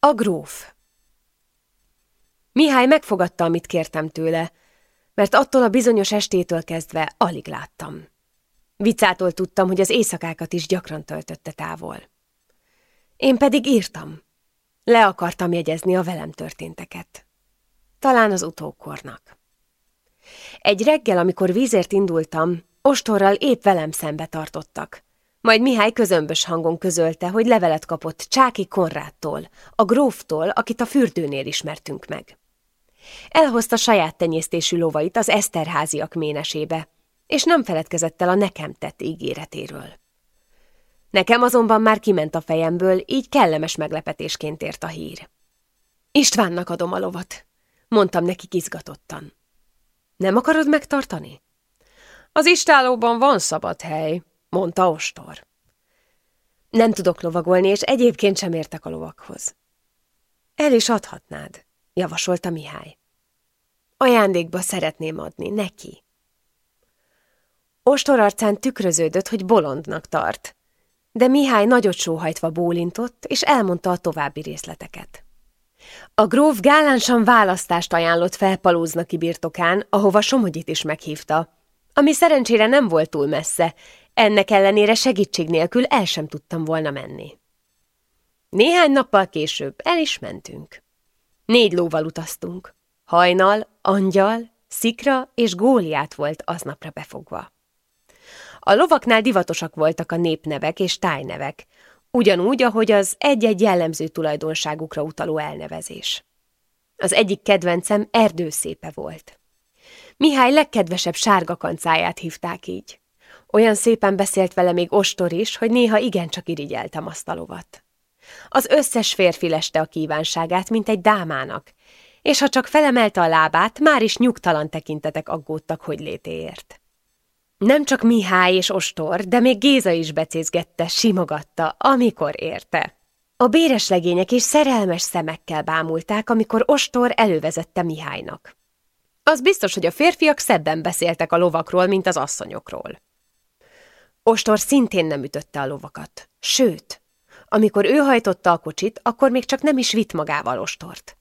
A gróf Mihály megfogadta, amit kértem tőle, mert attól a bizonyos estétől kezdve alig láttam. Vicától tudtam, hogy az éjszakákat is gyakran töltötte távol. Én pedig írtam. Le akartam jegyezni a velem történteket. Talán az utókornak. Egy reggel, amikor vízért indultam, ostorral épp velem szembe tartottak. Majd Mihály közömbös hangon közölte, hogy levelet kapott Csáki Konrádtól, a gróftól, akit a fürdőnél ismertünk meg. Elhozta saját tenyésztésű lovait az Eszterháziak ménesébe, és nem feledkezett el a nekem tett ígéretéről. Nekem azonban már kiment a fejemből, így kellemes meglepetésként ért a hír. Istvánnak adom a lovat, mondtam neki izgatottan. Nem akarod megtartani? Az istálóban van szabad hely, mondta Ostor. Nem tudok lovagolni, és egyébként sem értek a lovakhoz. El is adhatnád, javasolta Mihály. Ajándékba szeretném adni, neki. Ostor arcán tükröződött, hogy bolondnak tart, de Mihály nagyot sóhajtva bólintott, és elmondta a további részleteket. A gróf gálánsan választást ajánlott felpalóznaki birtokán, ahova Somogyit is meghívta, ami szerencsére nem volt túl messze, ennek ellenére segítség nélkül el sem tudtam volna menni. Néhány nappal később el is mentünk. Négy lóval utaztunk. Hajnal, angyal, szikra és góliát volt aznapra befogva. A lovaknál divatosak voltak a népnevek és tájnevek, ugyanúgy, ahogy az egy-egy jellemző tulajdonságukra utaló elnevezés. Az egyik kedvencem erdőszépe volt. Mihály legkedvesebb sárga kancáját hívták így. Olyan szépen beszélt vele még ostor is, hogy néha igencsak irigyeltem azt a lovat. Az összes férfi leste a kívánságát, mint egy dámának, és ha csak felemelte a lábát, már is nyugtalan tekintetek aggódtak, hogy létéért. Nem csak Mihály és Ostor, de még Géza is becézgette, simogatta, amikor érte. A béres legények és szerelmes szemekkel bámulták, amikor Ostor elővezette Mihálynak. Az biztos, hogy a férfiak szebben beszéltek a lovakról, mint az asszonyokról. Ostor szintén nem ütötte a lovakat. Sőt, amikor ő hajtotta a kocsit, akkor még csak nem is vitt magával Ostort.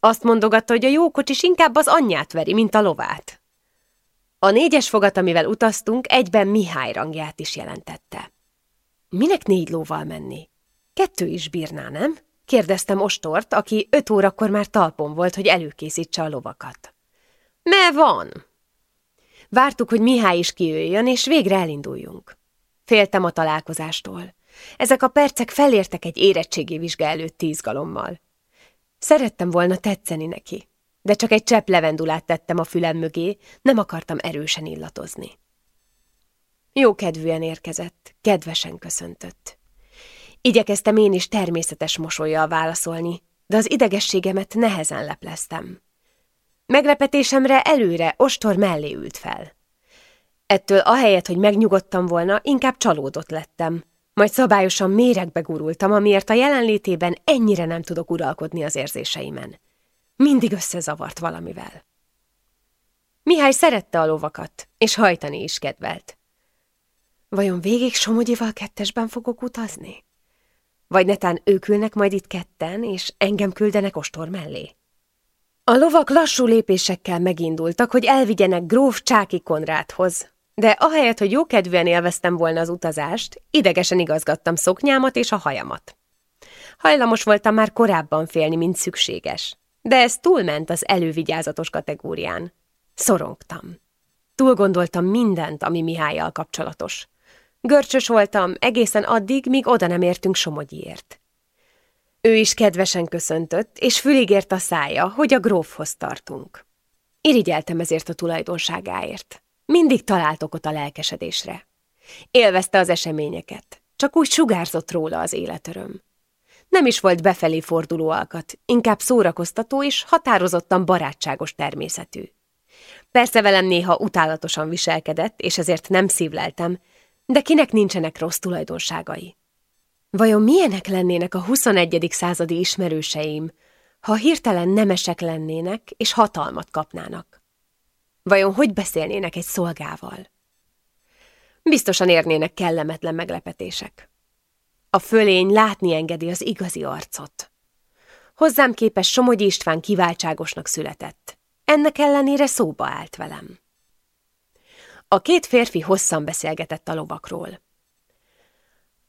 Azt mondogatta, hogy a jó kocsis inkább az anyját veri, mint a lovát. A négyes fogat, amivel utaztunk, egyben Mihály rangját is jelentette. Minek négy lóval menni? Kettő is bírná, nem? Kérdeztem Ostort, aki öt órakor már talpon volt, hogy előkészítse a lovakat. Me van! Vártuk, hogy Mihály is kijöjjön, és végre elinduljunk. Féltem a találkozástól. Ezek a percek felértek egy érettségi vizsga előtt izgalommal. Szerettem volna tetszeni neki, de csak egy csepp levendulát tettem a fülem mögé, nem akartam erősen illatozni. Jó kedvűen érkezett, kedvesen köszöntött. Igyekeztem én is természetes mosolyjal válaszolni, de az idegességemet nehezen lepleztem. Meglepetésemre előre ostor mellé ült fel. Ettől ahelyett, hogy megnyugodtam volna, inkább csalódott lettem. Majd szabályosan méregbe gurultam, amiért a jelenlétében ennyire nem tudok uralkodni az érzéseimen. Mindig összezavart valamivel. Mihály szerette a lovakat, és hajtani is kedvelt. Vajon végig Somogyival kettesben fogok utazni? Vagy netán ők ülnek majd itt ketten, és engem küldenek ostor mellé? A lovak lassú lépésekkel megindultak, hogy elvigyenek gróf Csáki Konrádhoz, de ahelyett, hogy jókedvűen élveztem volna az utazást, idegesen igazgattam szoknyámat és a hajamat. Hajlamos voltam már korábban félni, mint szükséges, de ez túlment az elővigyázatos kategórián. Szorongtam. Túl gondoltam mindent, ami Mihályjal kapcsolatos. Görcsös voltam egészen addig, míg oda nem értünk Somogyiért. Ő is kedvesen köszöntött, és füligért a szája, hogy a grófhoz tartunk. Irigyeltem ezért a tulajdonságáért. Mindig talált okot a lelkesedésre. Élvezte az eseményeket, csak úgy sugárzott róla az életöröm. Nem is volt befelé forduló alkat, inkább szórakoztató és határozottan barátságos természetű. Persze velem néha utálatosan viselkedett, és ezért nem szívleltem, de kinek nincsenek rossz tulajdonságai? Vajon milyenek lennének a 21. századi ismerőseim, ha hirtelen nemesek lennének és hatalmat kapnának? Vajon hogy beszélnének egy szolgával? Biztosan érnének kellemetlen meglepetések. A fölény látni engedi az igazi arcot. Hozzám képes Somogyi István kiváltságosnak született. Ennek ellenére szóba állt velem. A két férfi hosszan beszélgetett a lovakról.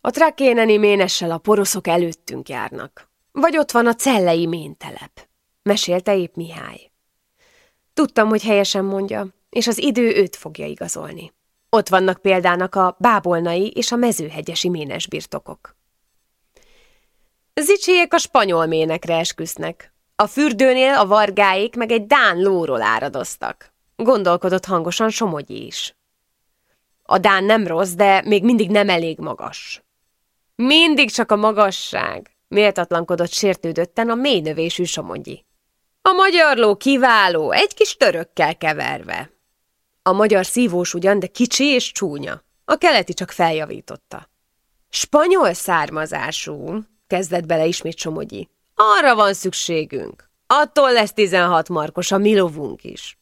A trakéneni ménessel a poroszok előttünk járnak. Vagy ott van a cellei méntelep, mesélte épp Mihály. Tudtam, hogy helyesen mondja, és az idő őt fogja igazolni. Ott vannak példának a bábolnai és a mezőhegyesi ménes birtokok. Zicséjek a spanyol ménekre esküsznek. A fürdőnél a vargáik meg egy dán lóról áradoztak. Gondolkodott hangosan Somogyi is. A dán nem rossz, de még mindig nem elég magas. Mindig csak a magasság, méltatlankodott sértődötten a mélynövésű Somogyi. A magyar ló kiváló, egy kis törökkel keverve. A magyar szívós ugyan, de kicsi és csúnya. A keleti csak feljavította. Spanyol származású, kezdett bele ismét Somogyi. Arra van szükségünk. Attól lesz tizenhat markos a milovunk is.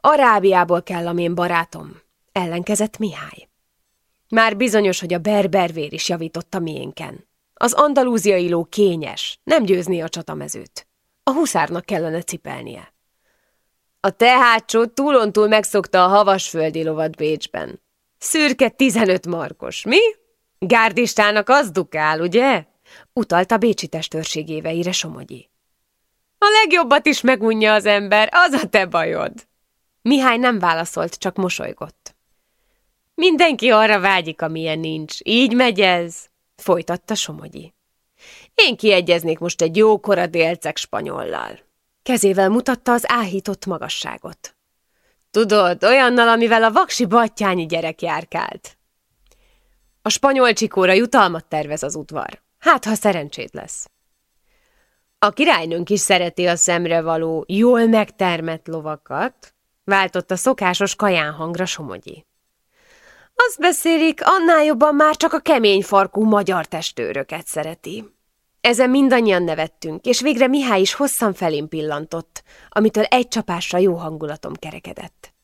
Arábiából kell a én barátom, ellenkezett Mihály. Már bizonyos, hogy a berbervér is javította miénken. Az andalúziai ló kényes, nem győzni a csatamezőt. A huszárnak kellene cipelnie. A te hátsó túlontúl megszokta a havasföldi lovat Bécsben. Szürke tizenöt markos, mi? Gárdistának az dukál, ugye? Utalta Bécsi testőrségéveire Somogyi. A legjobbat is megunja az ember, az a te bajod. Mihály nem válaszolt, csak mosolygott. Mindenki arra vágyik, amilyen nincs. Így megy ez, folytatta Somogyi. Én kiegyeznék most egy jókora délceg spanyollal. Kezével mutatta az áhított magasságot. Tudod, olyannal, amivel a vaksi battyányi gyerek járkált. A spanyol csikóra jutalmat tervez az udvar. Hát, ha szerencsét lesz. A királynőnk is szereti a szemre való, jól megtermett lovakat, váltott a szokásos kaján hangra Somogyi. Azt beszélik, annál jobban már csak a kemény farkú magyar testőröket szereti. Ezen mindannyian nevettünk, és végre Mihály is hosszan felém pillantott, amitől egy csapásra jó hangulatom kerekedett.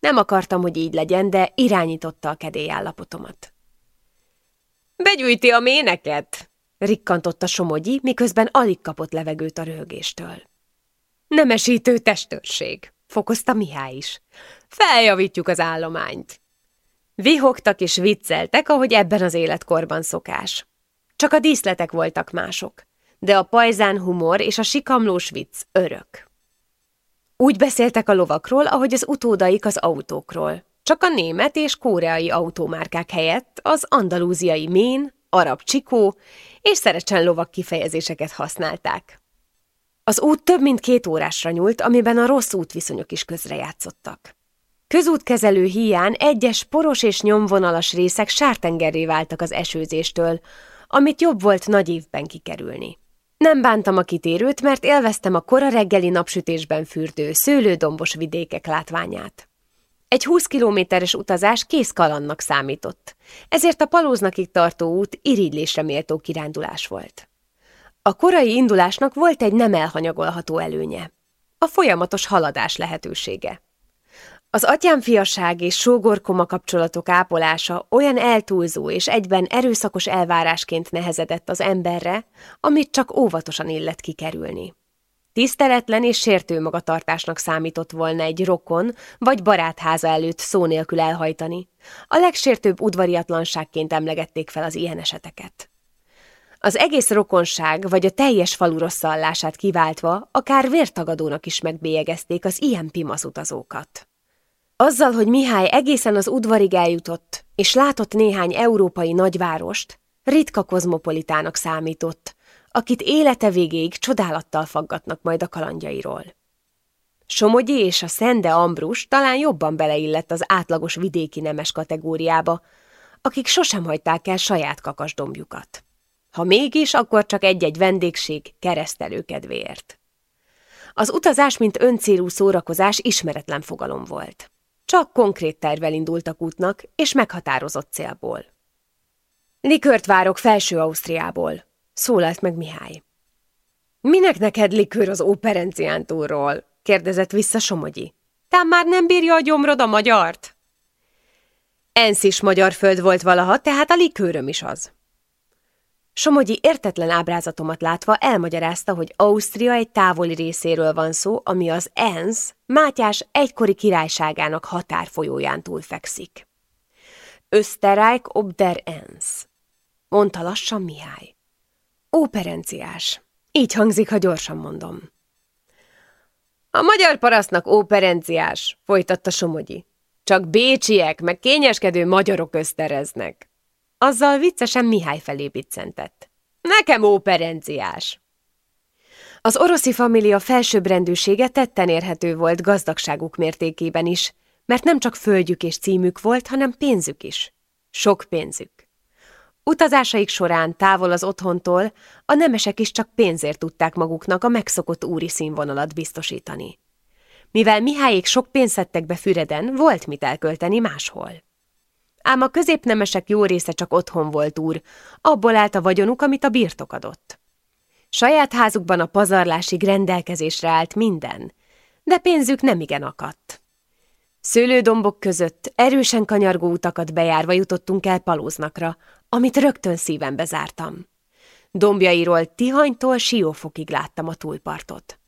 Nem akartam, hogy így legyen, de irányította a kedélyállapotomat. Begyújti a méneket? rikkantotta Somogyi, miközben alig kapott levegőt a röhögéstől. Nemesítő testőrség, fokozta Mihály is. Feljavítjuk az állományt. Vihogtak és vicceltek, ahogy ebben az életkorban szokás. Csak a díszletek voltak mások, de a pajzán humor és a sikamlós vicc örök. Úgy beszéltek a lovakról, ahogy az utódaik az autókról. Csak a német és koreai automárkák helyett az andalúziai mén, arab csikó és szerecsen lovak kifejezéseket használták. Az út több mint két órásra nyúlt, amiben a rossz útviszonyok is közrejátszottak. Közútkezelő hiány egyes poros és nyomvonalas részek sártengerré váltak az esőzéstől, amit jobb volt nagy évben kikerülni. Nem bántam a kitérőt, mert élveztem a kora reggeli napsütésben fürdő, szőlődombos vidékek látványát. Egy 20 kilométeres utazás kész kalannak számított, ezért a palóznakig tartó út irigylésre méltó kirándulás volt. A korai indulásnak volt egy nem elhanyagolható előnye. A folyamatos haladás lehetősége. Az atyámfiaság és sógorkoma kapcsolatok ápolása olyan eltúlzó és egyben erőszakos elvárásként nehezedett az emberre, amit csak óvatosan illet kikerülni. Tiszteletlen és sértő magatartásnak számított volna egy rokon vagy barátháza előtt szó nélkül elhajtani. A legsértőbb udvariatlanságként emlegették fel az ilyen eseteket. Az egész rokonság vagy a teljes falu rosszallását kiváltva akár vértagadónak is megbélyegezték az ilyen pimasz utazókat. Azzal, hogy Mihály egészen az udvarig eljutott, és látott néhány európai nagyvárost, ritka kozmopolitának számított, akit élete végéig csodálattal faggatnak majd a kalandjairól. Somogyi és a Szende Ambrus talán jobban beleillett az átlagos vidéki nemes kategóriába, akik sosem hagyták el saját kakasdombjukat. Ha mégis, akkor csak egy-egy vendégség keresztelő kedvéért. Az utazás, mint öncélú szórakozás ismeretlen fogalom volt. Csak konkrét tervel indultak útnak, és meghatározott célból. Likört várok Felső Ausztriából, szólalt meg Mihály. Minek neked likőr az óperenciántúról? kérdezett vissza Somogyi. Tám már nem bírja a gyomrod a magyart? Ensz is magyar föld volt valaha, tehát a likőröm is az. Somogyi értetlen ábrázatomat látva elmagyarázta, hogy Ausztria egy távoli részéről van szó, ami az ENSZ, Mátyás egykori királyságának határfolyóján túl fekszik. Österreich ob der ENSZ, mondta lassan Mihály. Óperenciás. Így hangzik, ha gyorsan mondom. A magyar parasztnak óperenciás, folytatta Somogyi. Csak bécsiek, meg kényeskedő magyarok ösztereznek. Azzal viccesen Mihály felé biccentett. Nekem óperenciás. Az oroszi família felsőbbrendűsége tetten érhető volt gazdagságuk mértékében is, mert nem csak földjük és címük volt, hanem pénzük is. Sok pénzük. Utazásaik során távol az otthontól a nemesek is csak pénzért tudták maguknak a megszokott úri színvonalat biztosítani. Mivel Mihályék sok pénzt szedtek be Füreden, volt mit elkölteni máshol. Ám a középnemesek jó része csak otthon volt úr, abból állt a vagyonuk, amit a birtok adott. Saját házukban a pazarlásig rendelkezésre állt minden, de pénzük nem igen akadt. Szőlődombok között erősen kanyargó utakat bejárva jutottunk el Palóznakra, amit rögtön szívembe zártam. Dombjairól Tihanytól Siófokig láttam a túlpartot.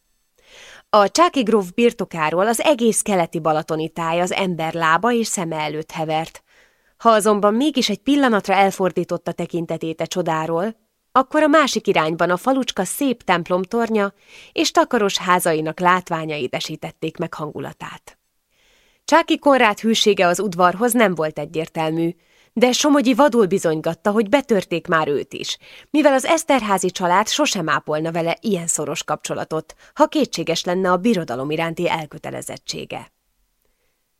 A Csáki gróf birtokáról az egész keleti balatoni táj az ember lába és szeme előtt hevert. Ha azonban mégis egy pillanatra elfordította tekintetét a csodáról, akkor a másik irányban a falucska szép templom tornya és takaros házainak látványai desítették meg hangulatát. Csáki Konrád hűsége az udvarhoz nem volt egyértelmű, de Somogyi vadul bizonygatta, hogy betörték már őt is, mivel az Eszterházi család sosem ápolna vele ilyen szoros kapcsolatot, ha kétséges lenne a birodalom iránti elkötelezettsége.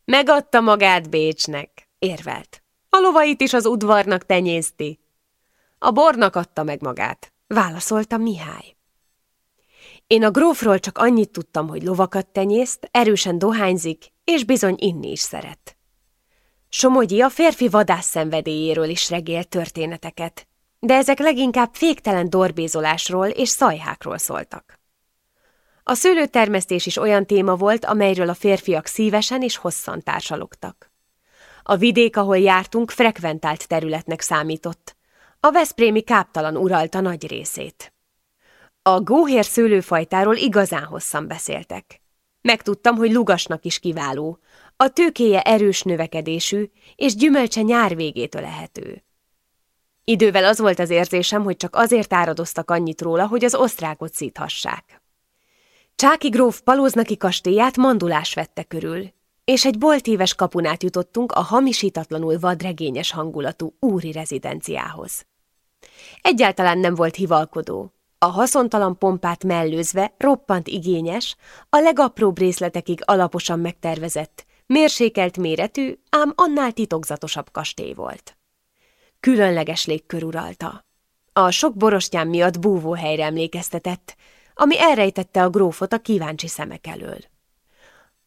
Megadta magát Bécsnek, érvelt. A lovait is az udvarnak tenyészti. A bornak adta meg magát, válaszolta Mihály. Én a grófról csak annyit tudtam, hogy lovakat tenyészt, erősen dohányzik, és bizony inni is szeret. Somogyi a férfi vadász szenvedélyéről is regél történeteket, de ezek leginkább féktelen dorbézolásról és szajhákról szóltak. A szőlőtermesztés is olyan téma volt, amelyről a férfiak szívesen és hosszan társalogtak. A vidék, ahol jártunk, frekventált területnek számított. A Veszprémi káptalan uralta nagy részét. A góhér szőlőfajtáról igazán hosszan beszéltek. Megtudtam, hogy lugasnak is kiváló, a tőkéje erős növekedésű, és gyümölcse nyár végétől lehető. Idővel az volt az érzésem, hogy csak azért áradoztak annyit róla, hogy az osztrákot szíthassák. Csáki gróf palóznaki kastélyát mandulás vette körül, és egy boltíves kapunát jutottunk a hamisítatlanul vadregényes hangulatú úri rezidenciához. Egyáltalán nem volt hivalkodó. A haszontalan pompát mellőzve roppant igényes, a legapróbb részletekig alaposan megtervezett, Mérsékelt méretű, ám annál titokzatosabb kastély volt. Különleges légkör uralta. A sok borostyán miatt búvóhelyre emlékeztetett, ami elrejtette a grófot a kíváncsi szemek elől.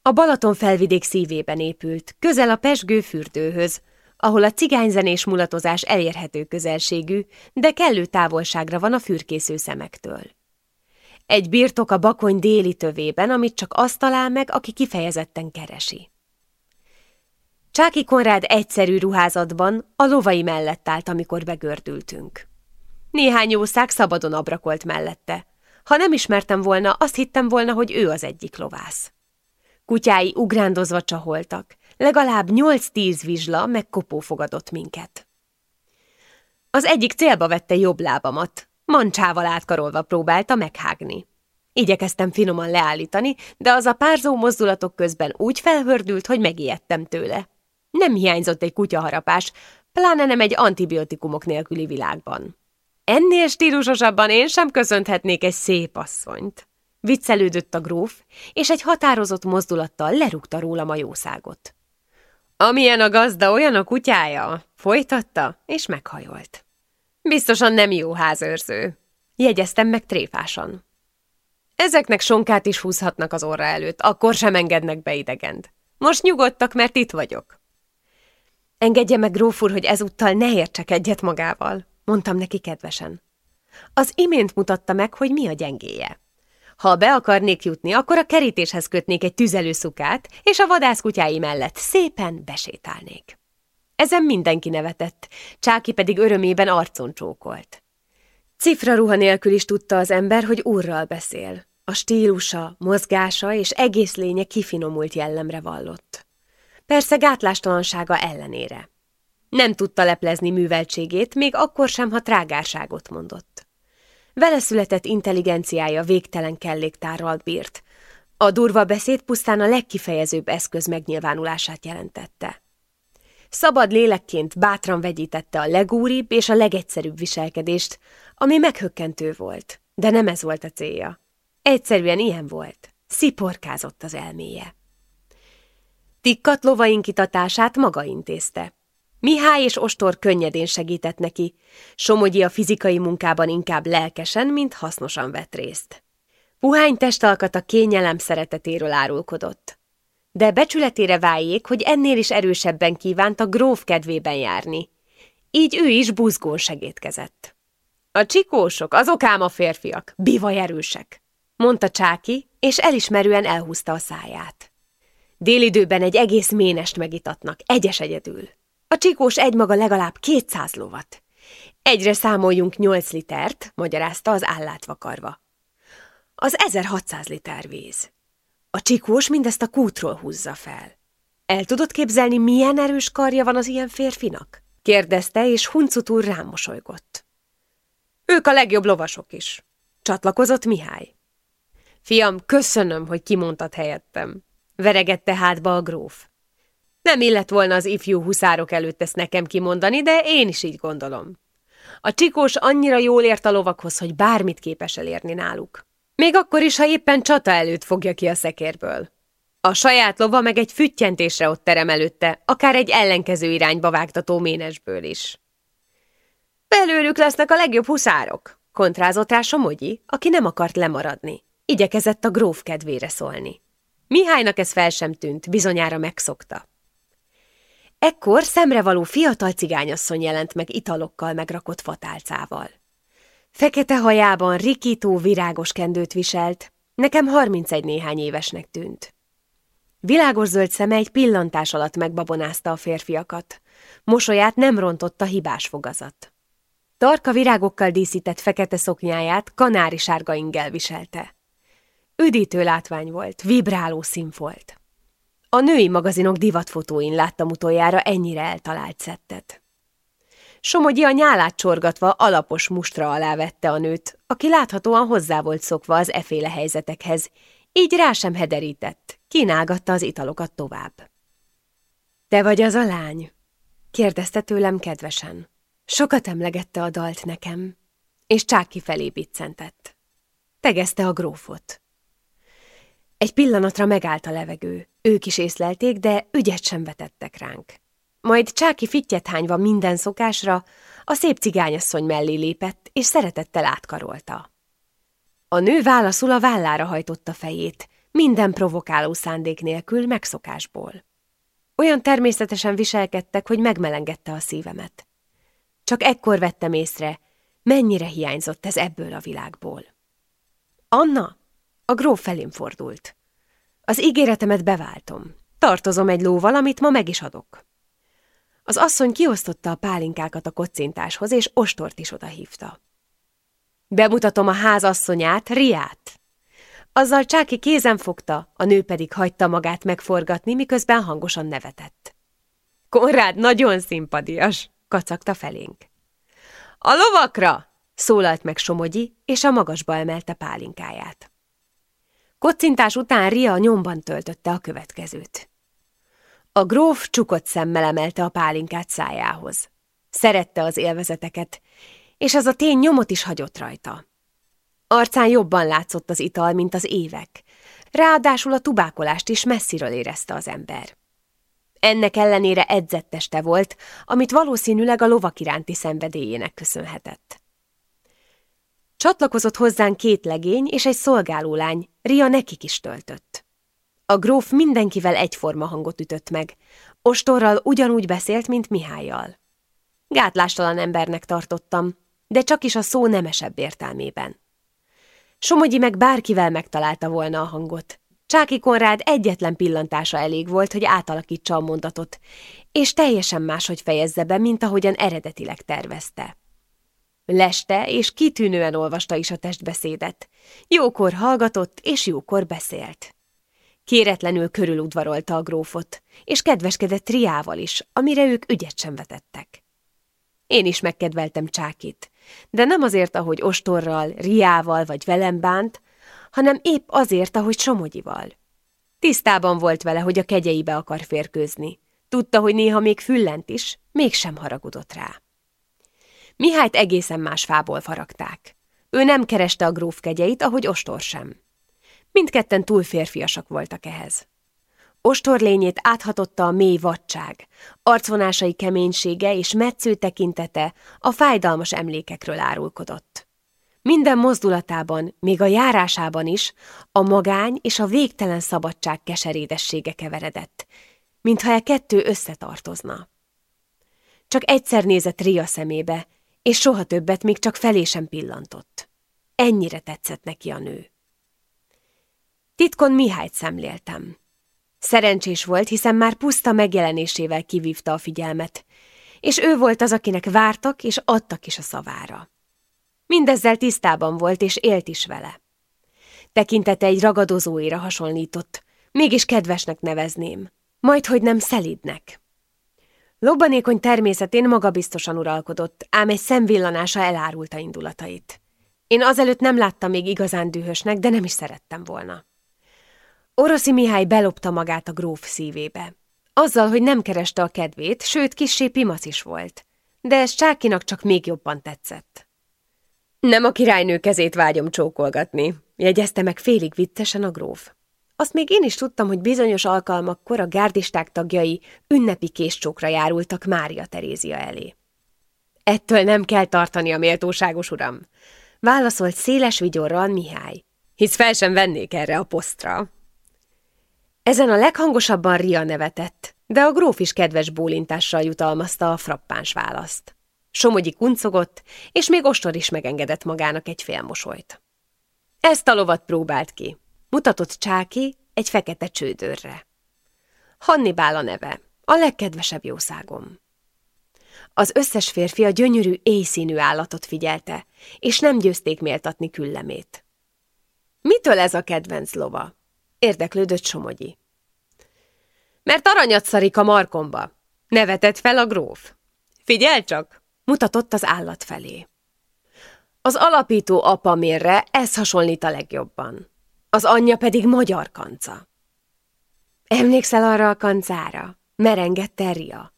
A Balaton felvidék szívében épült, közel a pesgő fürdőhöz, ahol a cigányzenés mulatozás elérhető közelségű, de kellő távolságra van a fürkésző szemektől. Egy birtok a bakony déli tövében, amit csak azt talál meg, aki kifejezetten keresi. Csáki Konrád egyszerű ruházatban a lovai mellett állt, amikor begördültünk. Néhány jószág szabadon abrakolt mellette. Ha nem ismertem volna, azt hittem volna, hogy ő az egyik lovász. Kutyái ugrándozva csaholtak, legalább nyolc-tíz vizsla meg fogadott minket. Az egyik célba vette jobb lábamat, mancsával átkarolva próbálta meghágni. Igyekeztem finoman leállítani, de az a párzó mozdulatok közben úgy felhördült, hogy megijedtem tőle. Nem hiányzott egy kutyaharapás, pláne nem egy antibiotikumok nélküli világban. Ennél stílusosabban én sem köszönhetnék egy szép asszonyt. Viccelődött a gróf, és egy határozott mozdulattal lerúgta rólam a jószágot. Amilyen a gazda, olyan a kutyája, folytatta, és meghajolt. Biztosan nem jó házőrző, jegyeztem meg tréfásan. Ezeknek sonkát is húzhatnak az orra előtt, akkor sem engednek be idegent. Most nyugodtak, mert itt vagyok. Engedje meg, grófur, hogy ezúttal ne értsek egyet magával, mondtam neki kedvesen. Az imént mutatta meg, hogy mi a gyengéje. Ha be akarnék jutni, akkor a kerítéshez kötnék egy tüzelőszukát, és a vadászkutyái mellett szépen besétálnék. Ezen mindenki nevetett, Csáki pedig örömében arcon csókolt. Cifra ruha nélkül is tudta az ember, hogy úrral beszél. A stílusa, mozgása és egész lénye kifinomult jellemre vallott. Persze gátlástalansága ellenére. Nem tudta leplezni műveltségét, még akkor sem, ha trágárságot mondott. Vele született intelligenciája végtelen kelléktárral bírt. A durva beszéd pusztán a legkifejezőbb eszköz megnyilvánulását jelentette. Szabad lélekként bátran vegyítette a legúribb és a legegyszerűbb viselkedést, ami meghökkentő volt, de nem ez volt a célja. Egyszerűen ilyen volt, sziporkázott az elméje. Tikkat lovainkítatását maga intézte. Mihály és Ostor könnyedén segített neki, Somogyi a fizikai munkában inkább lelkesen, mint hasznosan vett részt. Puhány testalkata kényelem szeretetéről árulkodott. De becsületére váljék, hogy ennél is erősebben kívánt a gróf kedvében járni. Így ő is buzgón segítkezett. A csikósok, azok ám a férfiak, bivaj erősek, mondta Csáki, és elismerően elhúzta a száját. Délidőben egy egész ménest megitatnak, egyes egyedül. A csikós egymaga legalább kétszáz lovat. Egyre számoljunk nyolc litert, magyarázta az állát vakarva. Az 1600 liter víz. A csikós mindezt a kútról húzza fel. El tudod képzelni, milyen erős karja van az ilyen férfinak? kérdezte, és Huncut úr rám mosolygott. Ők a legjobb lovasok is. Csatlakozott Mihály. Fiam, köszönöm, hogy kimondtad helyettem. Veregette hátba a gróf. Nem illett volna az ifjú huszárok előtt ezt nekem kimondani, de én is így gondolom. A csikós annyira jól ért a lovakhoz, hogy bármit képes elérni náluk. Még akkor is, ha éppen csata előtt fogja ki a szekérből. A saját lova meg egy füttyentésre ott terem előtte, akár egy ellenkező irányba vágtató ménesből is. Belőlük lesznek a legjobb huszárok, kontrázott rá Somogyi, aki nem akart lemaradni. Igyekezett a gróf kedvére szólni. Mihálynak ez fel sem tűnt, bizonyára megszokta. Ekkor szemrevaló fiatal cigányasszony jelent meg italokkal megrakott fatálcával. Fekete hajában rikító virágos kendőt viselt, nekem harmincegy néhány évesnek tűnt. Világos zöld szeme egy pillantás alatt megbabonázta a férfiakat. Mosolyát nem rontotta hibás fogazat. Tarka virágokkal díszített fekete szoknyáját kanári sárga ingel viselte. Üdítő látvány volt, vibráló szín volt. A női magazinok divatfotóin láttam utoljára ennyire eltalált szettet. Somogyi a nyálát csorgatva alapos mustra alá vette a nőt, aki láthatóan hozzá volt szokva az eféle helyzetekhez, így rá sem hederített, kínálgatta az italokat tovább. – Te vagy az a lány? – kérdezte tőlem kedvesen. Sokat emlegette a dalt nekem, és Csáki felé biccentett. Tegezte a grófot. Egy pillanatra megállt a levegő. Ők is észlelték, de ügyet sem vetettek ránk. Majd Csáki fittyet hányva minden szokásra, a szép cigányasszony mellé lépett, és szeretettel átkarolta. A nő válaszul a vállára hajtotta fejét, minden provokáló szándék nélkül megszokásból. Olyan természetesen viselkedtek, hogy megmelengedte a szívemet. Csak ekkor vettem észre, mennyire hiányzott ez ebből a világból. Anna, a gróf felém fordult. Az ígéretemet beváltom. Tartozom egy lóval, amit ma meg is adok. Az asszony kiosztotta a pálinkákat a kocintáshoz, és ostort is odahívta. Bemutatom a ház asszonyát, Riát. Azzal Csáki kézen fogta, a nő pedig hagyta magát megforgatni, miközben hangosan nevetett. Konrád nagyon szimpadias, kacagta felénk. A lovakra! szólalt meg Somogyi, és a magasba emelte pálinkáját. Kocintás után Ria nyomban töltötte a következőt. A gróf csukott szemmel emelte a pálinkát szájához. Szerette az élvezeteket, és az a tény nyomot is hagyott rajta. Arcán jobban látszott az ital, mint az évek, ráadásul a tubákolást is messziről érezte az ember. Ennek ellenére edzetteste volt, amit valószínűleg a lovak iránti szenvedélyének köszönhetett. Csatlakozott hozzánk két legény és egy szolgálólány, Ria nekik is töltött. A gróf mindenkivel egyforma hangot ütött meg, ostorral ugyanúgy beszélt, mint Mihályjal. Gátlástalan embernek tartottam, de csak is a szó nemesebb értelmében. Somogyi meg bárkivel megtalálta volna a hangot, Csáki Konrád egyetlen pillantása elég volt, hogy átalakítsa a mondatot, és teljesen máshogy fejezze be, mint ahogyan eredetileg tervezte. Leste és kitűnően olvasta is a testbeszédet. Jókor hallgatott és jókor beszélt. Kéretlenül körüludvarolta a grófot, és kedveskedett Riával is, amire ők ügyet sem vetettek. Én is megkedveltem Csákit, de nem azért, ahogy Ostorral, Riával vagy velem bánt, hanem épp azért, ahogy Somogyival. Tisztában volt vele, hogy a kegyeibe akar férkőzni. Tudta, hogy néha még füllent is, mégsem haragudott rá. Mihályt egészen más fából faragták. Ő nem kereste a gróf kegyeit, ahogy Ostor sem. Mindketten túl férfiasak voltak ehhez. Ostor lényét áthatotta a mély vadság, arcvonásai keménysége és metsző tekintete a fájdalmas emlékekről árulkodott. Minden mozdulatában, még a járásában is a magány és a végtelen szabadság keserédessége keveredett, mintha e kettő összetartozna. Csak egyszer nézett Ria szemébe, és soha többet még csak felé sem pillantott. Ennyire tetszett neki a nő. Titkon Mihályt szemléltem. Szerencsés volt, hiszen már puszta megjelenésével kivívta a figyelmet, és ő volt az, akinek vártak és adtak is a szavára. Mindezzel tisztában volt, és élt is vele. Tekintete egy ragadozóira hasonlított, mégis kedvesnek nevezném, majd hogy nem szelidnek. Lobbanékony természetén magabiztosan uralkodott, ám egy szemvillanása elárulta indulatait. Én azelőtt nem láttam még igazán dühösnek, de nem is szerettem volna. Oroszi Mihály belopta magát a gróf szívébe. Azzal, hogy nem kereste a kedvét, sőt, kissé pimac is volt. De ez Csákinak csak még jobban tetszett. Nem a királynő kezét vágyom csókolgatni, jegyezte meg félig viccesen a gróf. Azt még én is tudtam, hogy bizonyos alkalmakkor a gárdisták tagjai ünnepi késcsókra járultak Mária Terézia elé. Ettől nem kell tartani a méltóságos uram, válaszolt széles vigyorral Mihály, hisz fel sem vennék erre a posztra. Ezen a leghangosabban Ria nevetett, de a gróf is kedves bólintással jutalmazta a frappáns választ. Somogyi kuncogott, és még Ostor is megengedett magának egy félmosolyt. Ezt a lovat próbált ki, mutatott Csáki egy fekete csődörre. Hannibál a neve, a legkedvesebb jószágom. Az összes férfi a gyönyörű éjszínű állatot figyelte, és nem győzték méltatni küllemét. Mitől ez a kedvenc lova? Érdeklődött Somogyi. Mert aranyat szarik a markomba. Nevetett fel a gróf. Figyelj csak! Mutatott az állat felé. Az alapító apa mérre ez hasonlít a legjobban. Az anyja pedig magyar kanca. Emlékszel arra a kancára? Merengette Ria.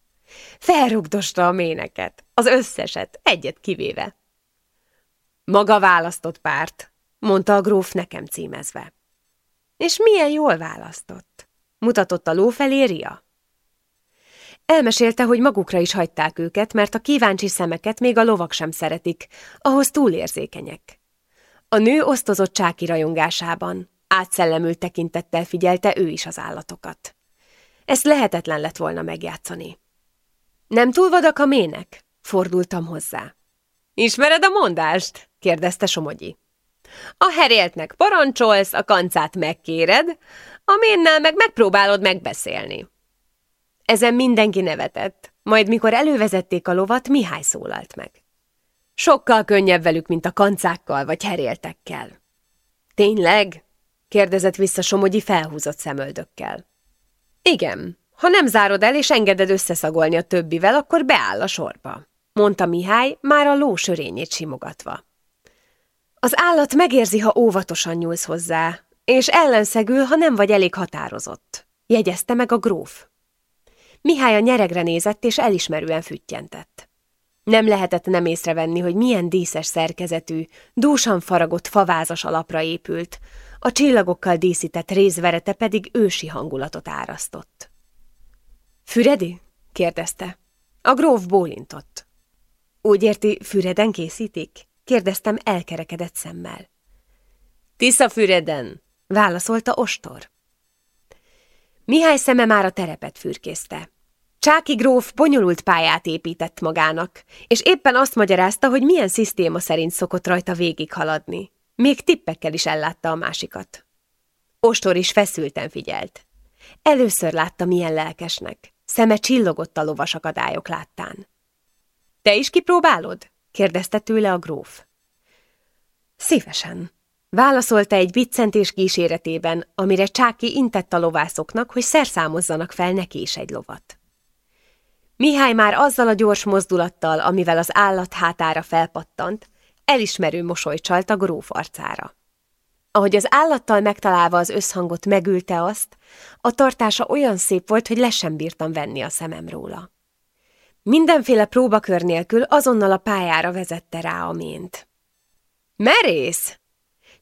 Felrugdosta a méneket, az összeset, egyet kivéve. Maga választott párt, mondta a gróf nekem címezve. És milyen jól választott, mutatott a ló felé Ria. Elmesélte, hogy magukra is hagyták őket, mert a kíváncsi szemeket még a lovak sem szeretik, ahhoz túlérzékenyek. A nő osztozott csáki rajongásában, átszellemült tekintettel figyelte ő is az állatokat. Ezt lehetetlen lett volna megjátszani. Nem túl vadak a mének? Fordultam hozzá. Ismered a mondást? kérdezte Somogyi. A heréltnek parancsolsz, a kancát megkéred, a ménnel meg megpróbálod megbeszélni. Ezen mindenki nevetett, majd mikor elővezették a lovat, Mihály szólalt meg. Sokkal könnyebb velük, mint a kancákkal vagy heréltekkel. Tényleg? kérdezett vissza Somogyi felhúzott szemöldökkel. Igen, ha nem zárod el és engeded összeszagolni a többivel, akkor beáll a sorba, mondta Mihály, már a ló sörényét simogatva. Az állat megérzi, ha óvatosan nyúlsz hozzá, és ellenszegül, ha nem vagy elég határozott, jegyezte meg a gróf. Mihály a nyeregre nézett, és elismerően füttyentett. Nem lehetett nem észrevenni, hogy milyen díszes szerkezetű, dúsan faragott favázas alapra épült, a csillagokkal díszített rézverete pedig ősi hangulatot árasztott. Füredi? kérdezte. A gróf bólintott. Úgy érti, Füreden készítik? kérdeztem elkerekedett szemmel. Tisza Füreden, válaszolta Ostor. Mihály szeme már a terepet fürkészte. Csáki gróf bonyolult pályát épített magának, és éppen azt magyarázta, hogy milyen szisztéma szerint szokott rajta végighaladni. Még tippekkel is ellátta a másikat. Ostor is feszülten figyelt. Először látta, milyen lelkesnek. Szeme csillogott a lovas akadályok láttán. Te is kipróbálod? kérdezte tőle a gróf. Szívesen. Válaszolta egy biccentés kíséretében, amire Csáki intett a lovászoknak, hogy szerszámozzanak fel neki is egy lovat. Mihály már azzal a gyors mozdulattal, amivel az állat hátára felpattant, elismerő mosoly csalt a gróf arcára. Ahogy az állattal megtalálva az összhangot megülte azt, a tartása olyan szép volt, hogy le sem bírtam venni a szemem róla. Mindenféle próbakör nélkül azonnal a pályára vezette rá a mént. Merész!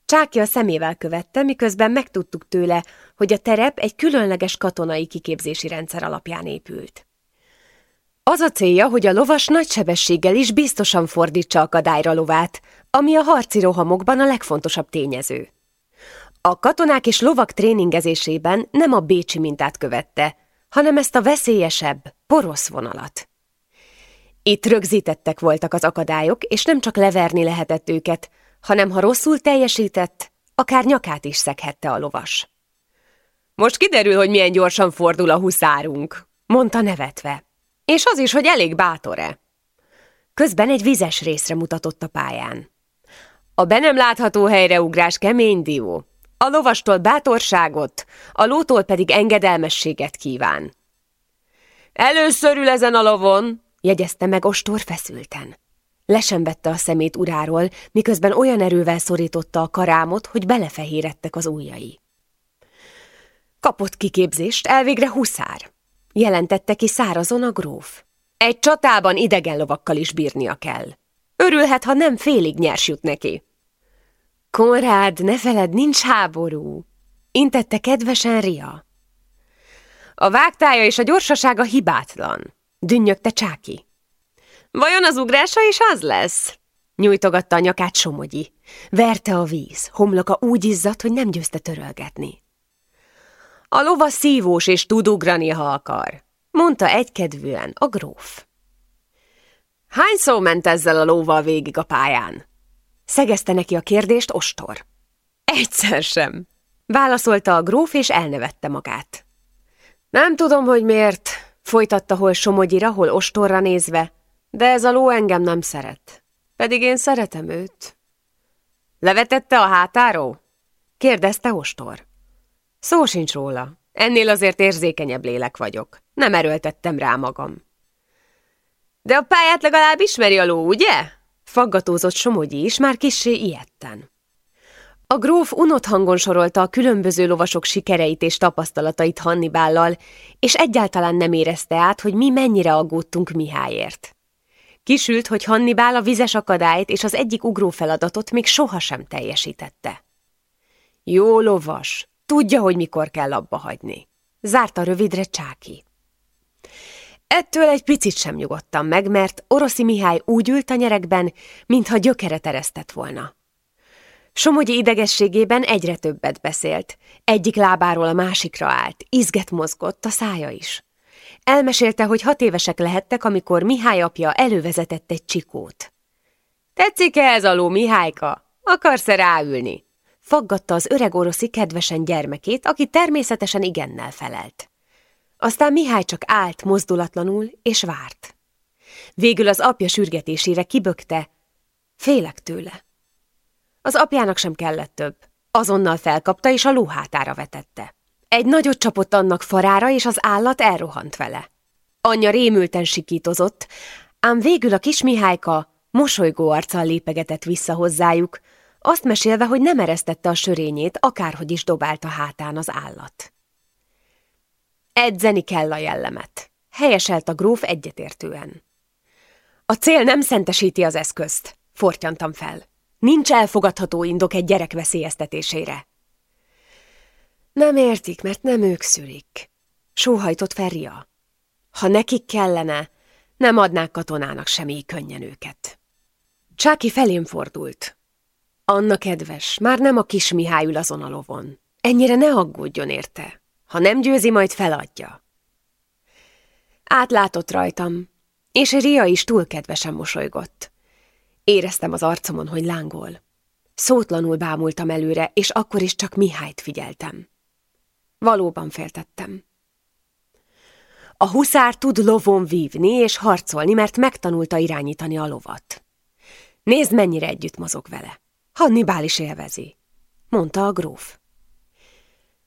Csáki a szemével követte, miközben megtudtuk tőle, hogy a terep egy különleges katonai kiképzési rendszer alapján épült. Az a célja, hogy a lovas nagy sebességgel is biztosan fordítsa akadályra lovát, ami a harci rohamokban a legfontosabb tényező. A katonák és lovak tréningezésében nem a bécsi mintát követte, hanem ezt a veszélyesebb, porosz vonalat. Itt rögzítettek voltak az akadályok, és nem csak leverni lehetett őket, hanem ha rosszul teljesített, akár nyakát is szeghette a lovas. Most kiderül, hogy milyen gyorsan fordul a huszárunk, mondta nevetve. És az is, hogy elég bátor-e. Közben egy vizes részre mutatott a pályán. A be nem látható helyre ugrás kemény dió. A lovastól bátorságot, a lótól pedig engedelmességet kíván. Először ül ezen a lovon, jegyezte meg ostor feszülten. Lesem vette a szemét uráról, miközben olyan erővel szorította a karámot, hogy belefehérettek az ujjai. Kapott kiképzést, elvégre huszár, jelentette ki szárazon a gróf. Egy csatában idegen lovakkal is bírnia kell. Örülhet, ha nem félig nyers jut neki. Konrád, ne feled, nincs háború, intette kedvesen Ria. A vágtája és a gyorsasága hibátlan, dünnyögte Csáki. Vajon az ugrása is az lesz? Nyújtogatta a nyakát Somogyi. Verte a víz, homloka úgy izzadt, hogy nem győzte törölgetni. A lova szívós és tud ugrani, ha akar, mondta egykedvűen a gróf. Hány szó ment ezzel a lóval végig a pályán? Szegezte neki a kérdést ostor. Egyszer sem, válaszolta a gróf, és elnevette magát. Nem tudom, hogy miért, folytatta hol Somogyira, hol ostorra nézve, de ez a ló engem nem szeret. Pedig én szeretem őt. Levetette a hátáról? kérdezte ostor. Szó sincs róla. Ennél azért érzékenyebb lélek vagyok. Nem erőltettem rá magam. De a pályát legalább ismeri a ló, ugye? Faggatózott Somogyi is, már kissé ilyetten. A gróf unott hangon sorolta a különböző lovasok sikereit és tapasztalatait Hannibállal, és egyáltalán nem érezte át, hogy mi mennyire aggódtunk Mihályért. Kisült, hogy Hannibál a vizes akadályt és az egyik ugrófeladatot még sohasem teljesítette. Jó lovas, tudja, hogy mikor kell abba hagyni. Zárta rövidre Csáki. Ettől egy picit sem nyugodtam meg, mert Oroszi Mihály úgy ült a nyerekben, mintha gyökere teresztett volna. Somogyi idegességében egyre többet beszélt. Egyik lábáról a másikra állt, izget mozgott, a szája is. Elmesélte, hogy hat évesek lehettek, amikor Mihály apja elővezetett egy csikót. Tetszik-e ez a Mihályka? Akarsz-e ráülni? Faggatta az öreg oroszi kedvesen gyermekét, aki természetesen igennel felelt. Aztán Mihály csak állt mozdulatlanul, és várt. Végül az apja sürgetésére kibökte. Félek tőle. Az apjának sem kellett több. Azonnal felkapta, és a lóhátára vetette. Egy nagyot csapott annak farára, és az állat elrohant vele. Anyja rémülten sikítozott, ám végül a kis Mihályka mosolygó arccal lépegetett vissza hozzájuk, azt mesélve, hogy nem eresztette a sörényét, akárhogy is dobált a hátán az állat. Edzeni kell a jellemet, helyeselt a gróf egyetértően. A cél nem szentesíti az eszközt, fortyantam fel. Nincs elfogadható indok egy gyerek veszélyeztetésére. Nem értik, mert nem ők szülik. Sóhajtott Ferria. Ha nekik kellene, nem adnák katonának semmi könnyen őket. Csáki felém fordult. Anna kedves, már nem a kis Mihály ül azon a lovon. Ennyire ne aggódjon érte. Ha nem győzi, majd feladja. Átlátott rajtam, és Ria is túl kedvesen mosolygott. Éreztem az arcomon, hogy lángol. Szótlanul bámultam előre, és akkor is csak Mihályt figyeltem. Valóban féltettem. A huszár tud lovon vívni és harcolni, mert megtanulta irányítani a lovat. Nézd, mennyire együtt mozog vele. Hannibál is élvezi, mondta a gróf.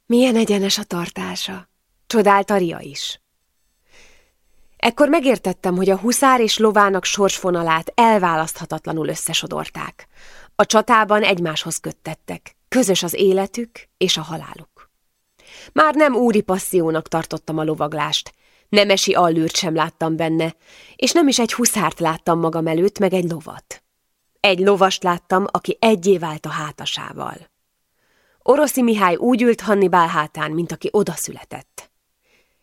Milyen egyenes a tartása, csodálta Ria is. Ekkor megértettem, hogy a huszár és lovának sorsfonalát elválaszthatatlanul összesodorták. A csatában egymáshoz köttettek, közös az életük és a haláluk. Már nem úri passziónak tartottam a lovaglást, nemesi allűrt sem láttam benne, és nem is egy huszárt láttam magam előtt, meg egy lovat. Egy lovast láttam, aki egyé vált a hátasával. Oroszi Mihály úgy ült Hannibál hátán, mint aki odaszületett.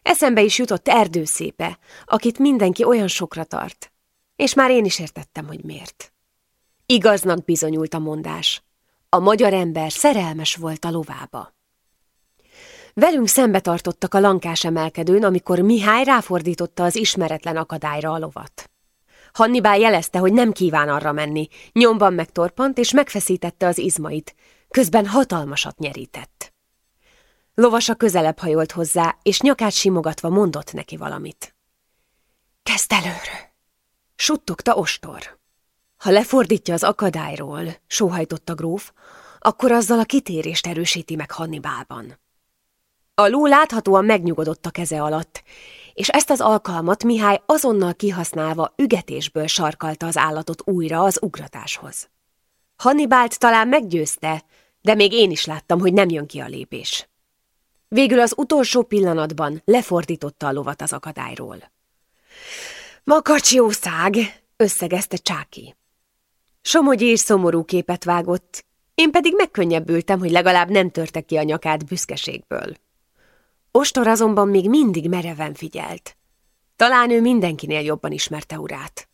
Eszembe is jutott erdőszépe, akit mindenki olyan sokra tart, és már én is értettem, hogy miért. Igaznak bizonyult a mondás. A magyar ember szerelmes volt a lovába. Velünk szembe tartottak a lankás emelkedőn, amikor Mihály ráfordította az ismeretlen akadályra a lovat. Hannibál jelezte, hogy nem kíván arra menni, nyomban megtorpant és megfeszítette az izmait, közben hatalmasat nyerített. Lovasa közelebb hajolt hozzá, és nyakát simogatva mondott neki valamit. Kezd előről! Suttogta ostor. Ha lefordítja az akadályról, sóhajtott gróf, akkor azzal a kitérést erősíti meg Hannibálban. A ló láthatóan megnyugodott a keze alatt, és ezt az alkalmat Mihály azonnal kihasználva ügetésből sarkalta az állatot újra az ugratáshoz. Hannibált talán meggyőzte, de még én is láttam, hogy nem jön ki a lépés. Végül az utolsó pillanatban lefordította a lovat az akadályról. Makacsi jószág, összegezte Csáki. Somogyi és szomorú képet vágott, én pedig megkönnyebbültem, hogy legalább nem törte ki a nyakát büszkeségből. Ostor azonban még mindig mereven figyelt. Talán ő mindenkinél jobban ismerte urát.